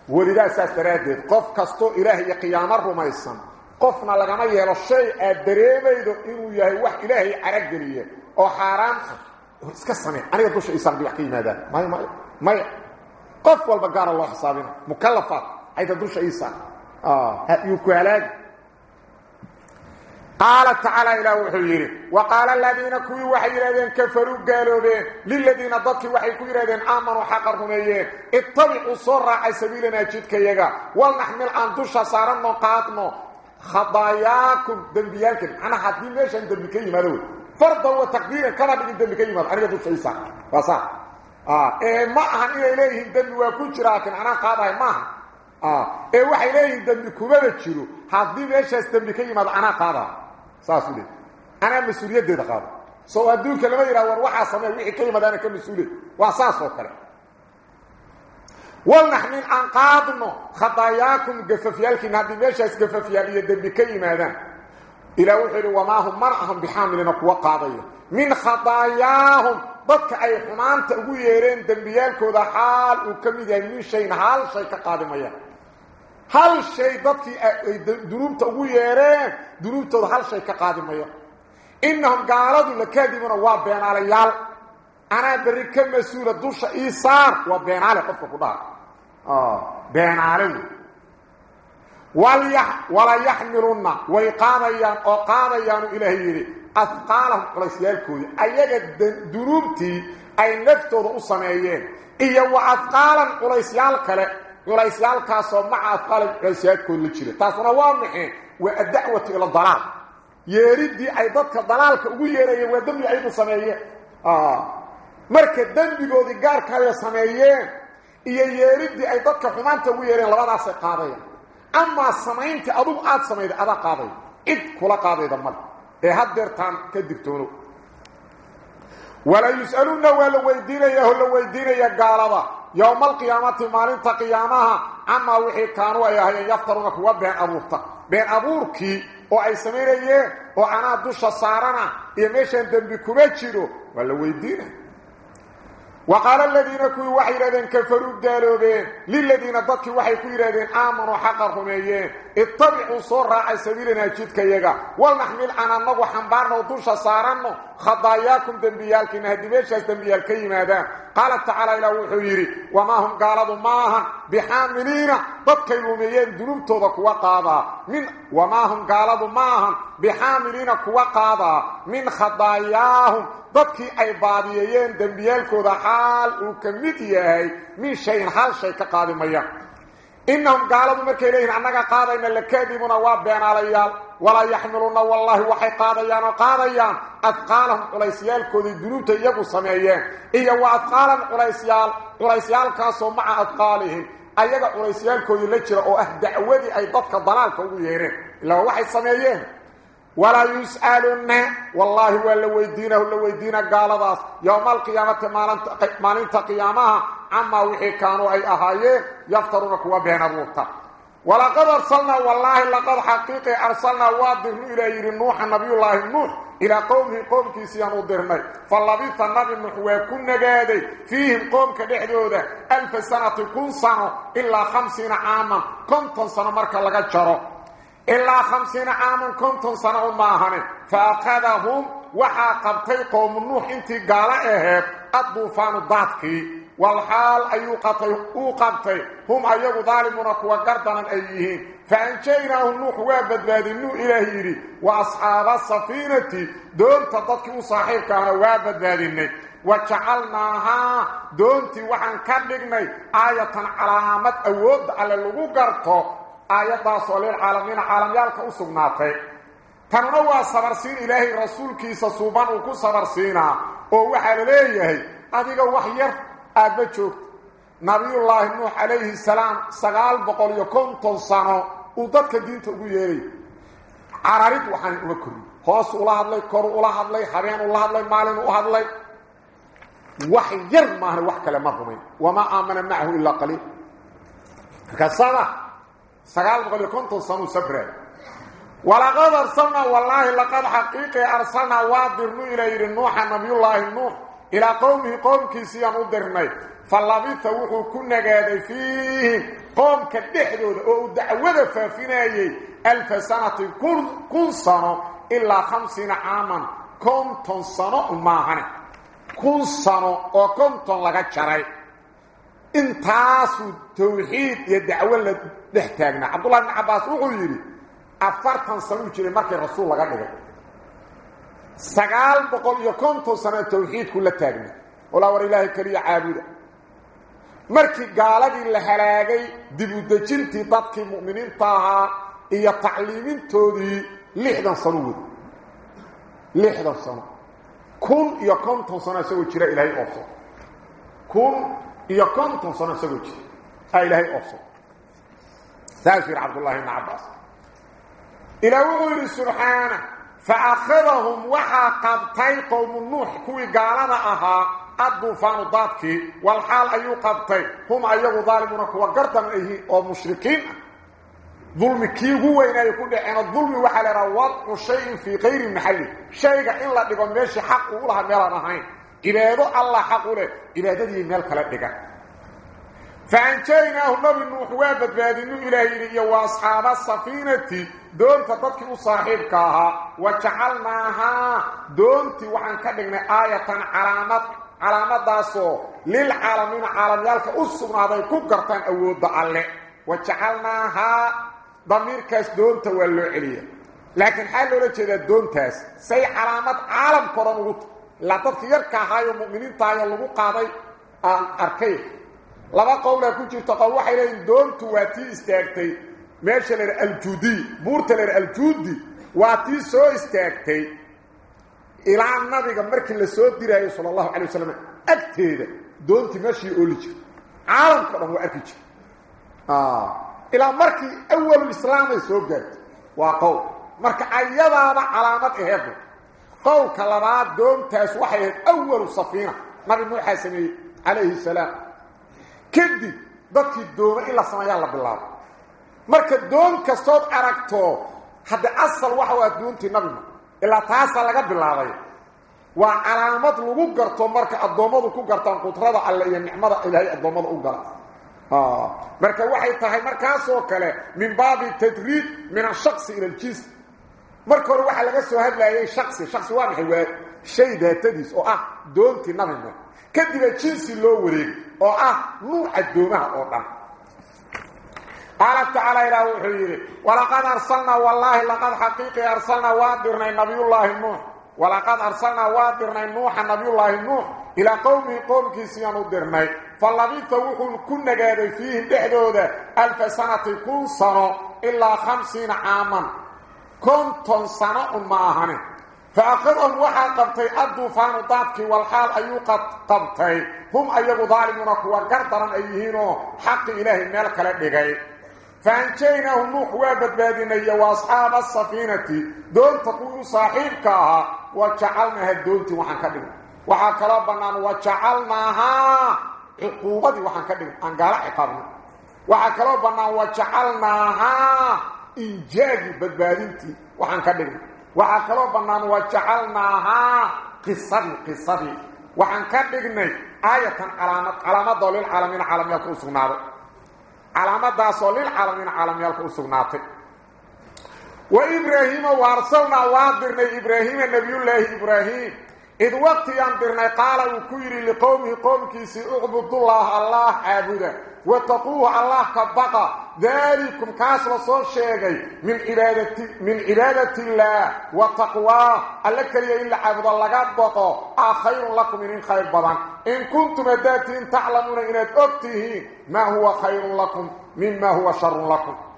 welidaa saas daraaddeed qof kastoo ilaah iyo qiyaamo rumaysan qofna lagama yeelo shay aad dareemaydo inuu yahay wax ilaahay carageliye oo xaaraan ah iska samee aniga dusha isaan wax ka yimaadaan may may may. Qof walba gaar loo xisaabina mukallafaat ayda dusha isaan ah yuku halaag. قال تعالى إلى وحيره وقال الذين كوي وحيرادين كفروا قالوا به للذين ضدك وحي كويرادين آمنوا حقرهم إيه اتبعوا صرع سبيلنا جدك يغا ولنحمل عن دوشة صارنا قادنا خضاياكم دنبيانكم أنا حدين ليش عن دنبكي مالوي فرضا وتقديرا كما بيجي دنبكي مال أنا دوشة إيسا وصح آه إيه ما أهن إليه دنب وكوش راكن أنا قادها ما آه إيه وحي دنبكو بلتشيرو حدين ليش دنبكي مال أنا قادها saasuu leey anaa mas-uuliyaddeeda qaado soo adduunka lama yidhaha war waxaa samee wixii ka yimaadaana ka mas-uuliyad waa saas oo kale walnaxmin aan qaadno khadaayaakum gafafyaalkiina haddii meeshaas gafafyaal iyo إلى وحر وما هم مرعهم بحاملين قوة قاضية. من خطاياهم بك أي حمان تأويرين دنبيالك وذا حال وكميدة من شيء حال شيء قادم أيها هل شيء بك دروب تأويرين دروب تأويرين شيء قادم أيها إنهم قالوا لكاذبون بيان على يال. أنا بركم مسؤولة دوش إيسار وبيان على قفة قدار آه بين عليهم ولا يحملن ويقاميان أو قاميان الهي اثقالهم قلسيالكودي ايغا دروبتي اي wa athqalan qulaysyaal kale qulaysiyaalkaas oo maca athqal qulaysyaadkood la jira taasna waa maxay waa adawatu ila dalal yeeridii ay dadka dalaalka ugu yeerayeen waa dambi ay sameeyeen ah marka dambigoodi gaarka ay sameeyeen iyo yeeridii ay dadka xumaanta ugu yeereen labadaas ay أما سمينت ابو عاد سمينت ادا قاضي. إد كل قاضي دمل اي حد درتان كدكتورو. ولا يسألون ولا ويدين يا ولا ويدين يا غالبا يوم القيامة مالين تقيامها. أما وحي كانوا يا هي يفترون كو بين أبوك. بين أبوك أو أي سميرية. أو أنا دوشا سارنا يمشي إيه انت بكوبه جيرو ولا ويدينه وقال الذين كوا وحيرادين كفروا قالوا للذين ضدك وحي كيرادين آمنوا حقهم ايين اتبعوا صورة سبيلنا جدك يغا ولنحمل عنا نغو حنبارنا ودوشا صارنا خضاياكم دنبيالكين هدبيشاس دنبيالكين هذا قال تعالى إلى وحيري وما هم قالوا ماها بحاملين. ضدك يلوميين دنوبتوضا كوا قاضا. من وما هم قالوا ماها بحاملين كوا قاضا. من خضاياهم dadkii ay baadiyeen dambiyalkooda xaal uu kamid yahay min shay hal shay ka qaadimayaan innahum qaaladu markay leeyihiin annaga qaadayna lakadibuna waa beenaalayaal walaa yaxmiluna wallahi waxay qaadayaan oo qaadayaan afqaalahum culaysyaalkoodii dunuubta iyagu sameeyeen iyo wa afqaalan culaysyaal culaysyaalkaasoo maca afqaalihim ayaga culaysyaalkoodii la jira oo ah dacwadii ay dadka dalaalka ugu yeereen ilaa waxay sameeyeen ولا يسألون والله ولا ويدينه ولا ويدينا قال ذا يوم القيامة ما ننت قيامها. عما وحي كانوا أي أهايين يفترون كوا بين الروطة ولقد أرسلنا والله لقد حقيقي أرسلنا واضح إلى نوح النبي الله نوح إلى قومه قوم كيسيان ودرمي فاللبيث النبي نوح ويكون نقادي فيهم قوم كدحدودة. ألف سنة كن سنة إلا خمسين عاما. كنت سنة مركا لقد شروا إلا خمسين عاما كنتم سنة معهن فأخذهم وحا قوم النوح انتي قال اهب الضوفان الضاتكي والحال أيو أو قبطي. هم أيو ظالمون كوا قردنا أيهين. فأنشيناه النوح وابد باد النوح إلهيري وأصحاب السفينة دون تضدك وصاحب كان وابد النوح وجعلناها دونتي وحن كبقني آية علامة أود على اللغو قرطو. Aayadaas oo leel caalamiina caalamyaalka u sugnaatay tanna waa sabarsiin ilaahay rasuulkiisa suuban uu ku sabarsiinaa oo waxaa la leeyahay adiga wax yar aadba joogto nabiyullaahi nuux calayhi salaam sagaal boqol iyo konton sano uu dadka diinta ugu yeeray cararid waxaan uga koriyey hoos ula hadlay kor ula hadlay habeen ula hadlay maalin u hadlay wax yar maahan wax kale ma rumayn wamaa aamana macahu ilaa qaliil markaasada سقال بقول كنتم صنو سبرا ولقد أرسلنا والله لقد حقيقة أرسلنا وادرنا إلى نوح نبي الله نوح إلى قومه قوم كيسيان ودرنا فاللبيث وحو كنا قادي فيه قوم كدحدود أو دعوة فافنايي ألف سنة كل سنة إلا خمسين عاما. كنتم سنة معنا كل سنة وكنتم لغا شرعي. La dhex taagna cabdullahi ibn cabbaas wuxuu yidhi afartan sano u jiray markii rasuul laga dhigay sagaal boqol iyo konton sano tawxiidku la taagna walaa war ilaahay keliya caabuda markii gaaladii la halaagay dib u dejintii dadkii mu'miniinta ahaa iyo tacliimintoodii lixdan sano wey lixdan sano kun iyo konton sano isagoo jira ilaahay oofso kun iyo konton sano isagoo jira aa ilaahay oofso. Saas yidhi cabdullahi ibni cabbaas. Ilaa wuxuu yidhi subxaana فأخذهم وحا قبطي قوم النوح كوي قالنا أها الضوفان ضادكي والحال أيو قبطي هم أيو ظالمون كوا قردنا إيه أو مشركين ظلم كي هو إن يكون أن الظلم وحال روض شيء في غير المحل شيء إلا إبادو الله حق له إبادو دي ميل كلا دقا فأنجيناه النبي النوح وابد بادنو إلهي وأصحاب السفينة دون تدكي صاحبكها وجعلناها دونتي وعن كدغنا آية علامات علامات داسو للعالمين عالم يالك أسونا هذا كبكرتان أود الله وجعلناها ضميركاس دونتا ولو عليا لكن حال لولا جيدا دونتاس سي علامات عالم ugu la dadka yarka haayo muuminiinta ay lagu qaaday aan arkay laba qowl ku jirto qowl waxay leeyihiin doontu waa tii istaagtay meesha leer aljudi buurta leer aljudi waa tii soo istaagtay ilaa nabiga markii la soo diraayo sallallahu alayhi wasallam agteeda doonti meeshii ooli jir caalamka dhan waa arki jir ah ilaa markii awal islaam ay soo gaartay waa qowl marka ayadaaba calaamad aheed ahayd awalu safiina nabi nuuxa sameeyey calayhi salaam kadib dadkii dooma in la sameeyaa la bilaabo marka doon kastood aragto hadda asal waxa waa doontii nabiga ilaa taasa laga bilaabay waa calaamad lagu garto marka addoommadu ku gartaan qudrada alle iyo nicmada ilaahay addoommada u gala marka waxay tahay markaasoo kale min baabi tadriid min ashaqsi ila aljins marka hore waxaa laga soo hadlayay shaksi shaksi waa maxay waa shay daatadiis oo ah doontii nabiga. Kadiba jinsi loo wareeg oo ah nuuca doomaha oo dhan. قال تعالى إلى وحيره ولقد أرسلنا والله لقد حقيقي أرسلنا وادرنا نبي الله نوح ولقد أرسلنا وادرنا نوح نبي الله نوح إلى قومه قوم كيسيان درنا فاللبيث وحن كنا قادي فيه دحدودة ألف سنة كن سنة إلا خمسين عاما كنتم سنة معهن فأخذهم وحا قبتي الدوفان ضادك والحال أيو قد قبتي هم أيغو ظالمون كوا قردرا أيهينو حق إلهي ملك لدغي فانجيناه نوح وبدبادنا واصحاب السفينه دون تقول صاحبك وجعلناها دونتي وحن كدغ وحا كلا بنان وجعلناها عقوبتي وحن كدغ ان قال عقاب وحا كلا بنان وجعلناها انجاج بدبادنتي وحن كدغ وحا كلا بنان وجعلناها قصدي قصدي وحن كدغني آية علامة علامة دول العالمين عالم يكون سنابه علامadaasoo lilcaalamiin caalamyaalka u sugnaatay. Wa ibraahiima waarsalnaa waa dirnay ibraahiima إذ وقت ينبرنا قال وكيري لقومه قومك سيعبد الله الله عابده. وتقوه الله كبقى. ذلكم كاس رسول شيئا من عبادة, من عبادة الله وتقواه. ألك لي إلا عبد الله قبقى أخير آه، لكم من خير بضان. إن كنتم الدات تعلمون إن أكتهين ما هو خير لكم؟ مما هو شر لكم.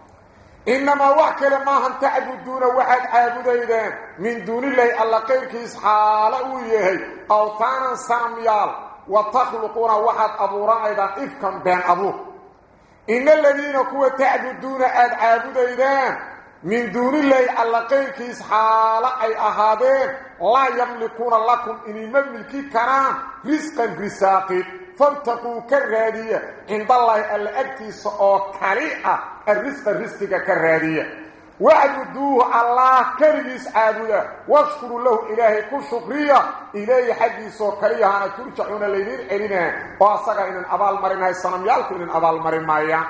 إنما وحكل ما هم تعبدون واحد عابدين من دون الله ألا قيركيس حالة ويهي. أو ثانا ساميال وتخلقون واحد أبو رائدا إفكا بين أبوه إن الذين كوا تعبدون أد عابدين من دون الله ألا قيركيس حالة أي أهادين. لا يملكون لكم إني مملكي كرام. رزقا رساقي فابتقوا كالرادية. عند الله الأكتس أو كريئة. الرزق الرزق كالرادية. واعبدوه الله كريس عابدا واشكروا له إلهي كل شكرية. إلهي حديث وكرية. أنا ترجعون الليلين علينا وأصغى إن أبال مرين هاي السلام يالكم إن أبال مرين مايا.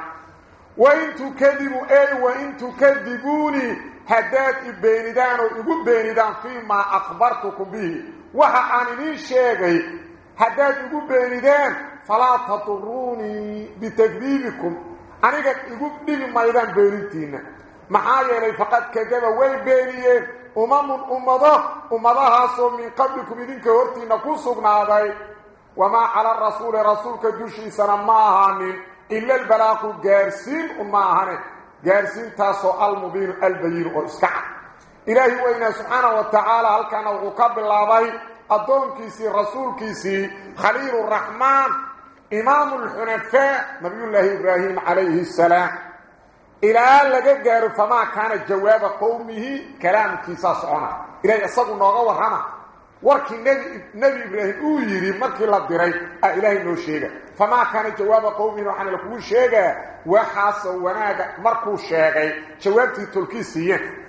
وإن تكذبوا أي وإن تكذبوني. هدات إبيندان وإقول بيندان فيما أخبرتكم به. وها آنين شيئا حتى يقول بيريدان فلا تطروني بتكذيبكم أنا قد يقول بيري ميدان بيريتين معايا فقط كذبا والبيريين أمام أمضاء أمضاءها سوى من قبلكم إذن كورتين نقصبنا هذا وما على الرسول رسولك دوشي سنماها من إلا البلاق قارسين أمها قارسين تاسو المبين البيير وإسكع إلهي وإنا سبحانه وتعالى هل كان أغقب الله أدونكيسي رسولكيسي خليل الرحمن إمام الحنفاء نبي الله إبراهيم عليه السلام. إلى لقى قارو فما كان جواب قومه كلام كيساس عنا إلى يصدق نوغا ورحمة وركي نبي, نبي إبراهيم أويري مركي لبدري إلهي نو شيغا. فما كان جواب قومه وحنا لكو شيغا. وحاس وناغا مركو شيغا جوابتي تلكيسيين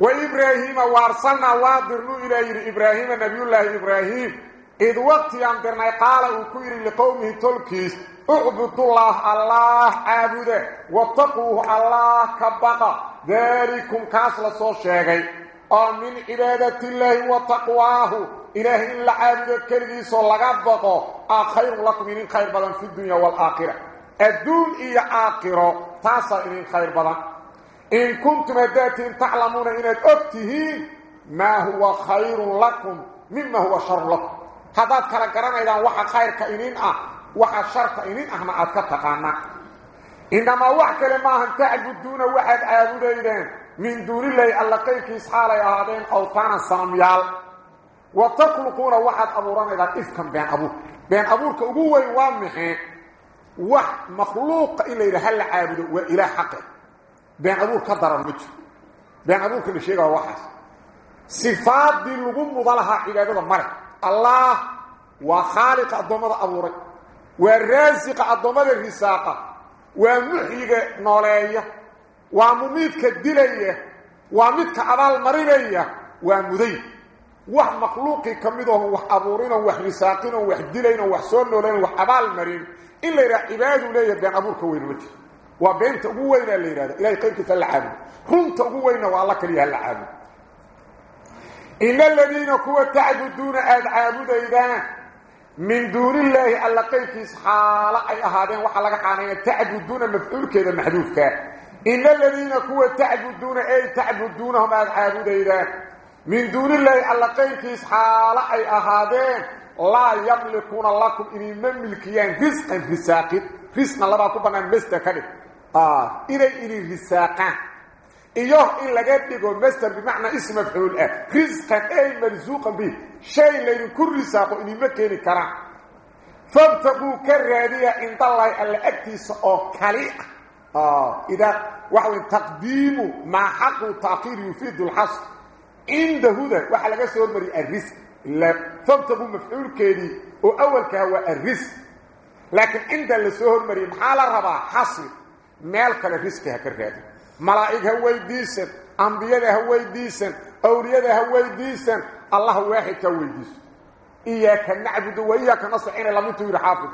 وإبراهيم وأرسلنا وادرنو إلى إبراهيم نبي الله إبراهيم. إذ وقت ينبرنا قال وكير لقومه تلكيس اعبدوا الله الله عابده واتقوه الله كبقى. ذلكم كاسل صوشيغي من عبادة الله وتقواه. إله إلا عابده كرديس ولغبقه خير لكم من خير بدن في الدنيا والآخرة. الدون إيا آقروا تاسا إن خير بضان إن كنتم ذاتين تعلمون إن أكتهين ما هو خير لكم مما هو شر لكم. هذا كلا إذا وحا خير كإنين أه وحا شر كإنين أه ما أتكتقانا إنما وحك لما أن تعبدون واحد عابد إذن من دون الله ألا قيك إسحالي هذين أوطانا ساميال. وتخلقون واحد أبوران إذا إفكم بين أبوك بين أبوك أبوه وامحي وح مخلوق إلا إذا هل عابد وإله حقه. بين أبوك كدر المجر. اللي شيء واحد. صفات دي لغم مضالها عبادة مرة. الله وخالق الضمد أبورك. والرازق الضمد الرساقة ومحيق نولية. ومميتك الدليه وميتك أبال مرينيه ومذيب. wax risaaqina wax dilayna wax soo noolayna wax abaal marin in la yiraahdo ibaadu leeyahay been abuurka weyn ma jiro beenta ugu weyn la yiraahdo ilaahay qaybkiisa la caabud runta ugu weyn waa alla kaliya la caabud in alladina kuwa ta'buduna ad caabudaydan min dunillahi alla qaybkiisa xaala ay ahaadeen waxa laga qaanay ta'buduna mafcuulkeeda maxduufka in alladina kuwa ta'buduna ay ta'budunahum ad caabudaydan من دون الله ألا قيمكيس حالة أي أهادين لا يملكون لكم إني مملكيان رزقا رساقين رزقا لبا كبنا مستر آه إلي إلي رساقا إيوه إلا قدقوا مستر بمعنى اسم مفعول آه. رزقا أي مرزوقا به. شيء لين كل رساقه إني مكيني كرام فابتقوا كالرادية إن الله ألا أكتس أو كاليئة آه إذا وحو تقديم ما حق التأخير يفيد الحصر. عند هدى waxa laga soo mari الرزق. لا فبتبو مفعول كيدي أو اول كهو الرزق. لكن عند اللي سو maxaa la rabaa xasl meel kale risqiga ka raadi malaa'ika weydiisan anbiyada weydiisan awliyada weydiisan allah waahid ka weydiis iyyaka na'budu wa iyyaka nasta'in lam tuyir hafiz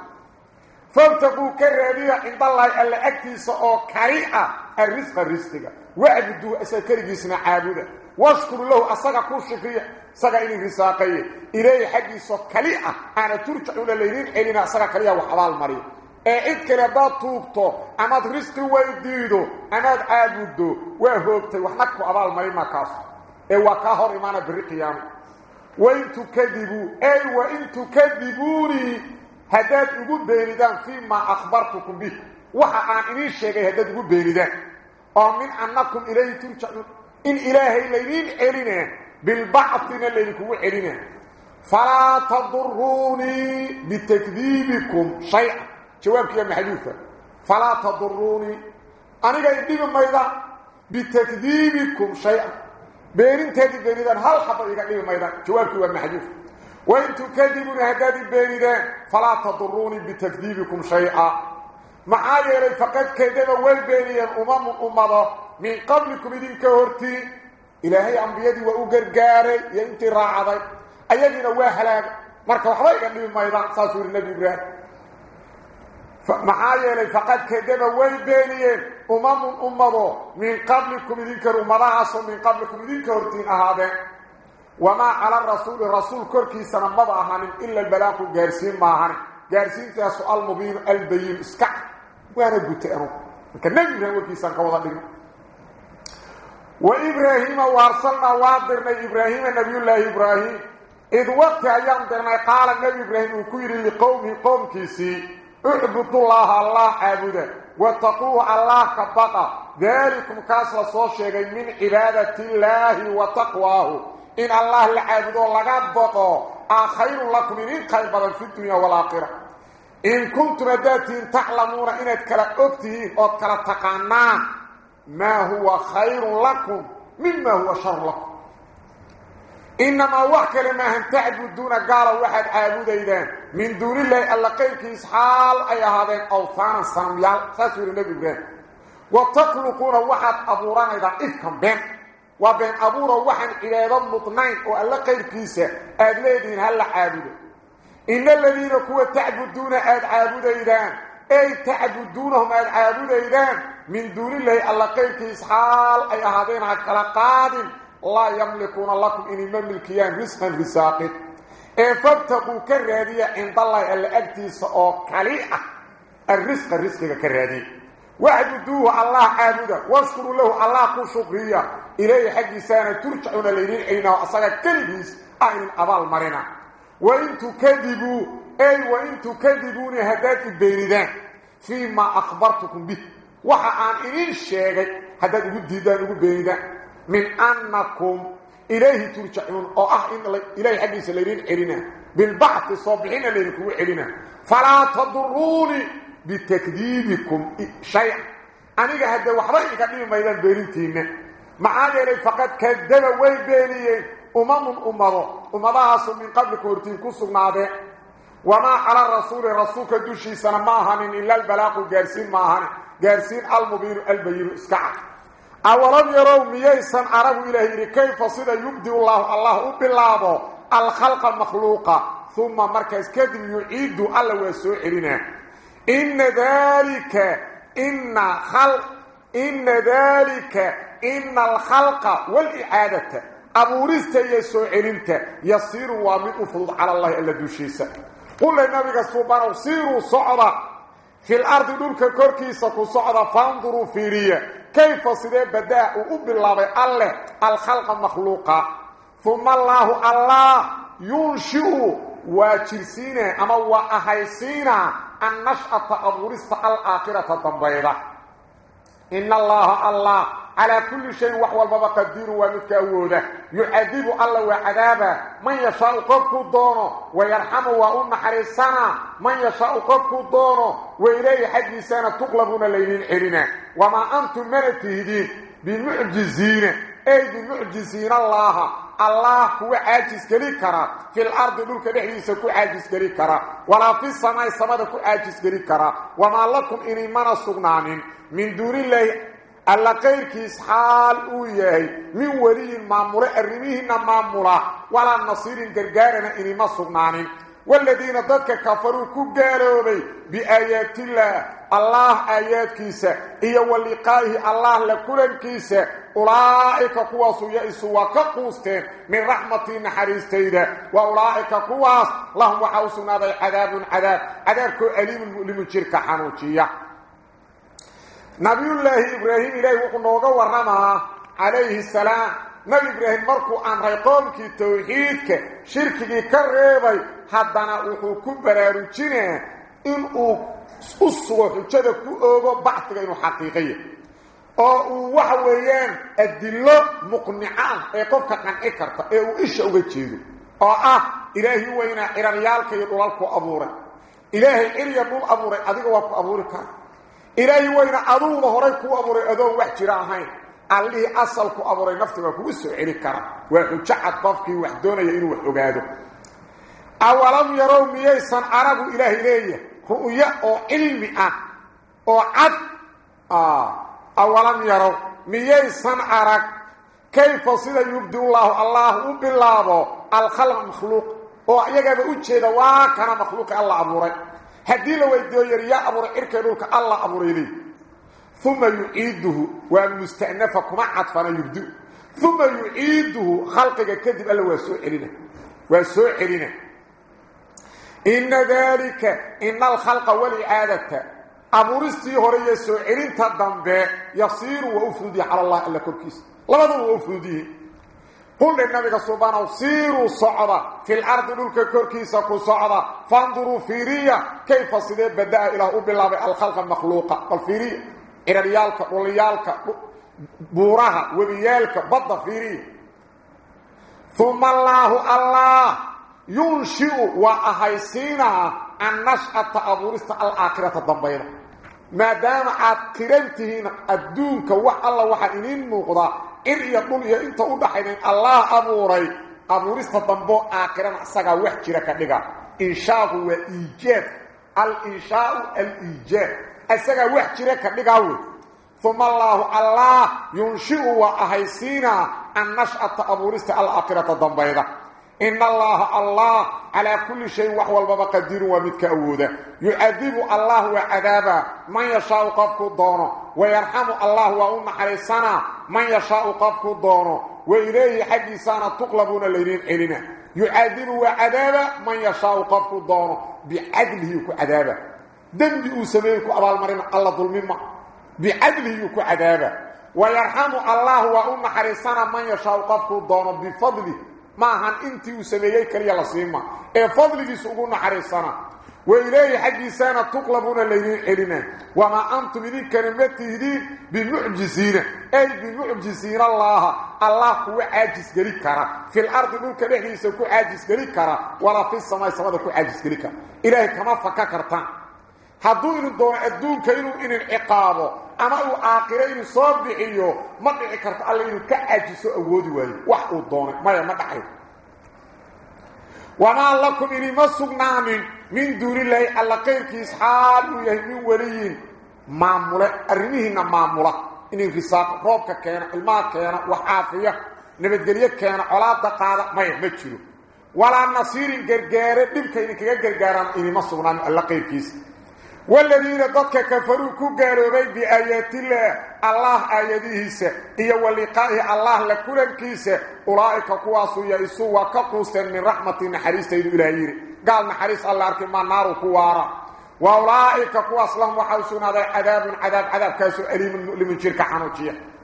فابتقوا كرادية عند الله ألا أكتس أو كريئة الرزق الرزق وعبدوا أسكرجسنا عابدا واشكر له أساق كل شكرية ساق إلي رساقية إليه حقي سكليئة أنا ترجع إلى ايد كلابا توبتو اما ترسك ويديدو اما تعبدو وهوبتو وحنكو ابال ماي مكاس اي وكاهر امانا بالقيام وين تكذبو اي وين تكذبوني هداد اقو بيريدان فيما اخبرتكم به وحا اعني الشيغي هداد اقو بيريدان أو من انكم اليه ترجعون ان الهي ليلين ارنا بالبعثنا لينكم ارنا فلا تضروني بتكذيبكم شيئا shay'a jawaabkiya mahduufa fala tadurruni aniga idib mayda bitakdibikum shay'a beerinteedi beeridan hal xaba iga dhib mayda jawaabkiya waa mahduufa وإن تكذبون هداد البيردان فلا تضروني بتكذيبكم شيئا. معايا فقد كذب والبينيا أمم أمضى من قبلكم إذن كهورتي إلهي أنبيادي وأقرقاري ينتي راعضي. أيدنا واهلاك مركب حضيك النبي مايضان سأسور معايا فقد كذب والبينيا أمم أمضى من قبلكم إذن كهورتي من قبلكم إذن كهورتين أهذا وما على الرسول الرسول كركي سنمضى أهانين إلا البلاق جارسين أهانين جارسين تيا سؤال مبين البين اسكع وأنا قلت أنه لكن نجم هو سنقوضا لهم وإبراهيم وارسلنا وادرنا إبراهيم النبي الله إبراهيم. إذ وقت أيام قال النبي إبراهيم وكير لقومه قوم كيسي. اعبدوا الله الله عابده واتقوه الله كبقى ذلكم كاسل صوشيغي من عبادة الله وتقواه. إن الله لعابدو لغا بقو خير لكم إن خير في الدنيا والآخرة. إن كنتم ذاتين تعلمون إن اتكلا أكتهين أو اتكلا ما هو خير لكم؟ مما هو شر لكم. إنما وحك لما هم تعبدون قال واحد عابد إذن من دون الله ألا قيلك إسحال أي هذين أوثانا ساميال ساسور النبي بين وتقلقون واحد أبوران إذا إفكم بين وبين أبورا وحن إلى مطمئن وألا كيسة. أدليدين هل عابدوا. إن الذين كوا تعبدون أد عابد إيدان أي تعبدونهم أد عابد إيدان من دون الله ألا غير كيس حال أي هذين هكذا قادم. لا يملكون لكم إني مملكيان رزقا رساقين أي فابتقوا كالرادية عند الله ألا أكتيس أو كليئة الرزق الرزق كرادي واعبدوه الله عابدا واشكروا له الله كل شكرية إليه حق سانة ترجعون لينين أين أصلا كلبيس أين أبال مرنا. وإن تكذبوا. أي وإن تكذبون هدات البيردان فيما أخبرتكم به. وحا عن إلين الشيء هدات البيردان البيردان من أنكم إليه ترجعون. أو أه إن إليه حق سليرين علينا. بالبعث صبحين لينكم علينا. فلا تضروني بتكذيبكم. شيئا. أنا هذا وحبا يكذب ما يدان بيرنتين. معايا لي فقد كذب وي بينيين أمم أمضوا أمضاها من قبل كورتين كسرناده وما على الرسول. رسولك دوشي سنة ماهن إلا البلاق جارسين ماهن جارسين المبين البين اسكع أولم يروا مييسا عربوا إلهي كيف صد يبدي الله الله بالله الخلق المخلوق ثم مركز كذب يعيد الله ويسوعرنا إن ذلك إن خلق إن ذلك إن الخلق والإعادة. أبو رست يسوعرنت يصير ومن أفضل على الله إلا دوشيسا قل للنبي سبحانه سيروا صعدا في الأرض دولك كوركيسة صعدا فانظروا فيريا كيف صدى بداء وبالله الله الخلق المخلوق ثم الله الله ينشئ وجرسينا أما وأهيسينا النشأة أبورست الآخرة تنبيضة إن الله الله على كل شيء وحوى البابا قدير ومتأوده يعذب الله وعذابه. من يشاء قفك الدونه ويرحمه وأم حريصنا من يشاء قفك الدونه وإليه حج سنة تقلبون الليلين حرنا وما أنتم من التهدين. بمعجزين. أي بمعجزين الله. الله هو عاجز كلي كرا. في الأرض دولك دحيسه كو عاجز كلي كرا. ولا في السماء السماء كو عاجز كلي كرا. وما لكم إني من سغنانين من دون الله alla qayrkiis xaal uu yahay min weliyin maamule arrimihiinna maamula walaa nasiirin gargaarana inima sugnaanin والذين ضدك كفروا كغالوبي بآيات الله الله آياتكيسا إيا ولقائه الله لكلنكيسا أولئك كواس يئسوا وكقوستين من رحمة نحريستيدا وأولئك كواس لهم وحوسنا ذي عذاب عذاب. عذاب أليم لمجرك حنوشية نبي الله إبراهيم إليه وقنوغا ورمى عليه السلام. نبي إبراهيم مركو عن sugo xujada ku oogo bacdiga inuu xaqiiqiyo oo uu waxa weeyaan adillo muqnica ah ee qofka qanci karta ee uu isha uga jeedo oo ah ilaahi weynaa ciraryaalka iyo dhulalku abuuray ilaahay ciriya dhul abuuray adiga waa ku abuuri kara ilaahi weyna aduuba horay kuu abuuray adoon wax jira ahayn اللي اصلك ابو نفتي ما كوي سوين كار واخو جعد قفكي وحدونا انو وحوغادو اولم يروا ميسن عرب اله اليه رؤيا أو علم أو عد آه اولم يروا ميسن عرب كيف صلى يبدو الله الله بالله الخلق مخلوق أو ايغابا وجهدا وا كان مخلوق الله ابو ري هدي لو ويديو يريا ابو ري الله ابو atfana yubdu thumma yu'iduhu khalqiga kadib alla waa soo celina waa soo celina إن ذلك إن الخلق والإعادة أبورستي هوري سوعرين تدنبه يصير وأفردي على الله إلا كركيس. لماذا وأفرديه قل للنبي سبحانه سيروا صعدا في الأرض دولك كركيس كصعدا فانظروا فيريا كيف صديق بدأ إلى أبي الله الخلق المخلوقة والفيريا إلى ريالك وليالك بورها وبيالك بضى فيريا ثم الله الله ينشئ وأهيسينا النشأة أبورست الآخرة الضمبينة ما دام عقرنتهين الدونك وح الله وحا إنين موقضا إن يقول يا إنت أدحين الله أبوري أبورست الضمبو آخرا ساقا وحجرك لغا إنشاء وإيجاد الإنشاء الإيجاد أساقا وحجرك لغا ثم الله الله ينشئ وأهيسينا النشأة أبورست الآخرة الضمبينة إن الله الله على كل شيء وحوى البابا قدير ومتك أودا يعذب الله وعذابا من يشاء قفك الدونه ويرحم الله وأم حريصنا من يشاء قفك الدونه وإليه حديثانا تقلبون الليلين إلينا يعذب وعذابا من يشاء قفك الدونه بعدله كعذابا ذنبي وسبيك ابال مرن الله ظلم ما بعدله كعذاب ويرحم الله وأم حرسنا من يشوقك دون بفضله. ما هن إنت وسبيك لي لسيما اي فضل في سوقنا حرسنا وإليه حق سنة تقلبون الليلين وما أنتم من كلمته دي بمعجزين. أي بمعجزين الله. الله هو عاجز قريكا في الأرض ملك بحيث يكون عاجز قريكا ولا في السماء السماء يكون عاجز قريكا إليه كما فككرتان hadduu idin doono adduunka inuu inin ciqaabo ama uu aakhiro inu soo bixiyo ma dhici karto alla inuu ka cajiso awoodi waayo wax uu doonay maya ma dhacayo wamaa lakum inima sugnaanin min duuni illaahi alla qayrkiis xaal uu yahay min weliyin maamule arrimihiinna maamula inin risaaqo roobka keena ilmaha keena wax caafiya nabadgelyo keena colaada qaada maya ma jiro walaa nasiirin gargaare dhibka idinkaga gargaaraan inima sugnaanin alla qayrkiisa والذين ضدك كفروا كغاروبي بآيات الله. الله آياته إيا ولقائه الله لكلنكيس أولئك كواسو يأسوا وكقوسا من رحمة نحريس تيدو إلهيري قال نحريس الله أركي ما نار كوارا. وأولئك كواس لهم وحوسون هذا عذاب عذاب. عذاب كاسو أليم لمن شركة حنوشية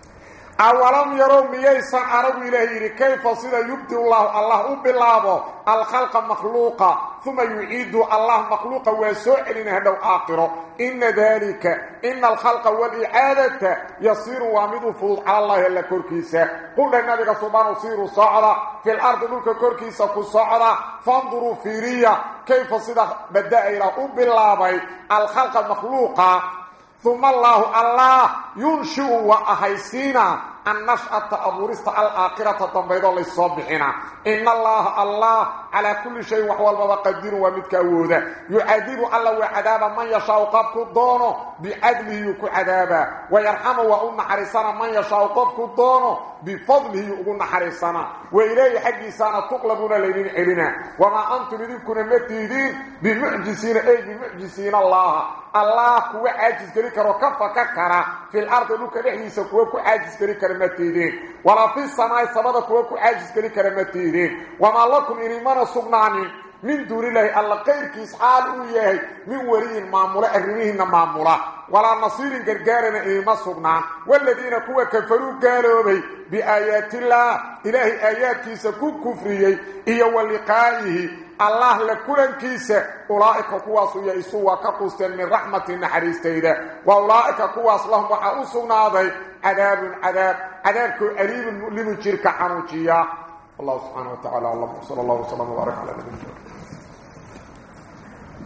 أولم يروا ميسا عربوا إلهي كيف صيدا يبدي الله الله بالله الخلق مخلوقا ثم يعيد الله مخلوقا ويسوء لنا هذا آخره إن ذلك إن الخلق والإعادة يصير وامد فوض على الله إلا كوركيسة قل النبي سبحانه صير صعدا في الأرض ملك كوركيسة كصعدا. فانظروا في ريا كيف صيدا بدأ إلى أب الخلق مخلوقا ثم الله الله ينشئ وأهيسينا النشأة أبورست الآخرة تنبيض للصبحنا إن الله الله على كل شيء وحوى البابا قدير يعذب الله وعذابا من يشاء قفك الدونه بعدله يكو عذابا ويرحمه وأم حرسانا من يشاء قفك بفضله يقول حرسانا وإليه حق سانا تقلبون لين علنا وما أنتم إذنكم متهدين بمعجسين أي بمعجسين الله. الله هو عاجز كريكا وكفا كرا في الأرض لك نحيسا كوكو عاجز كريكا متهدين ولا في السماء سبدا كوكو عاجز كريكا متهدين وما لكم إني من سقناني من دون الله الله غير كيس حال وياه من وري الماموله ارميهن ماموله ولا نصير غرغارنا إما سقنان والذين كوا كفروا قالوا بي بآيات الله. إلهي آيات كيسا كو كفريي إيا ولقائه. الله لكلنكيسا أولئك كواس يسوى كقوس من رحمة نحريستيدا وأولئك كواس لهم وحاوسنا ذي عذاب عذاب عذاب لمن شركة حنوشيا الله سبحانه وتعالى الله صلى الله وسلم وبارك على نبينا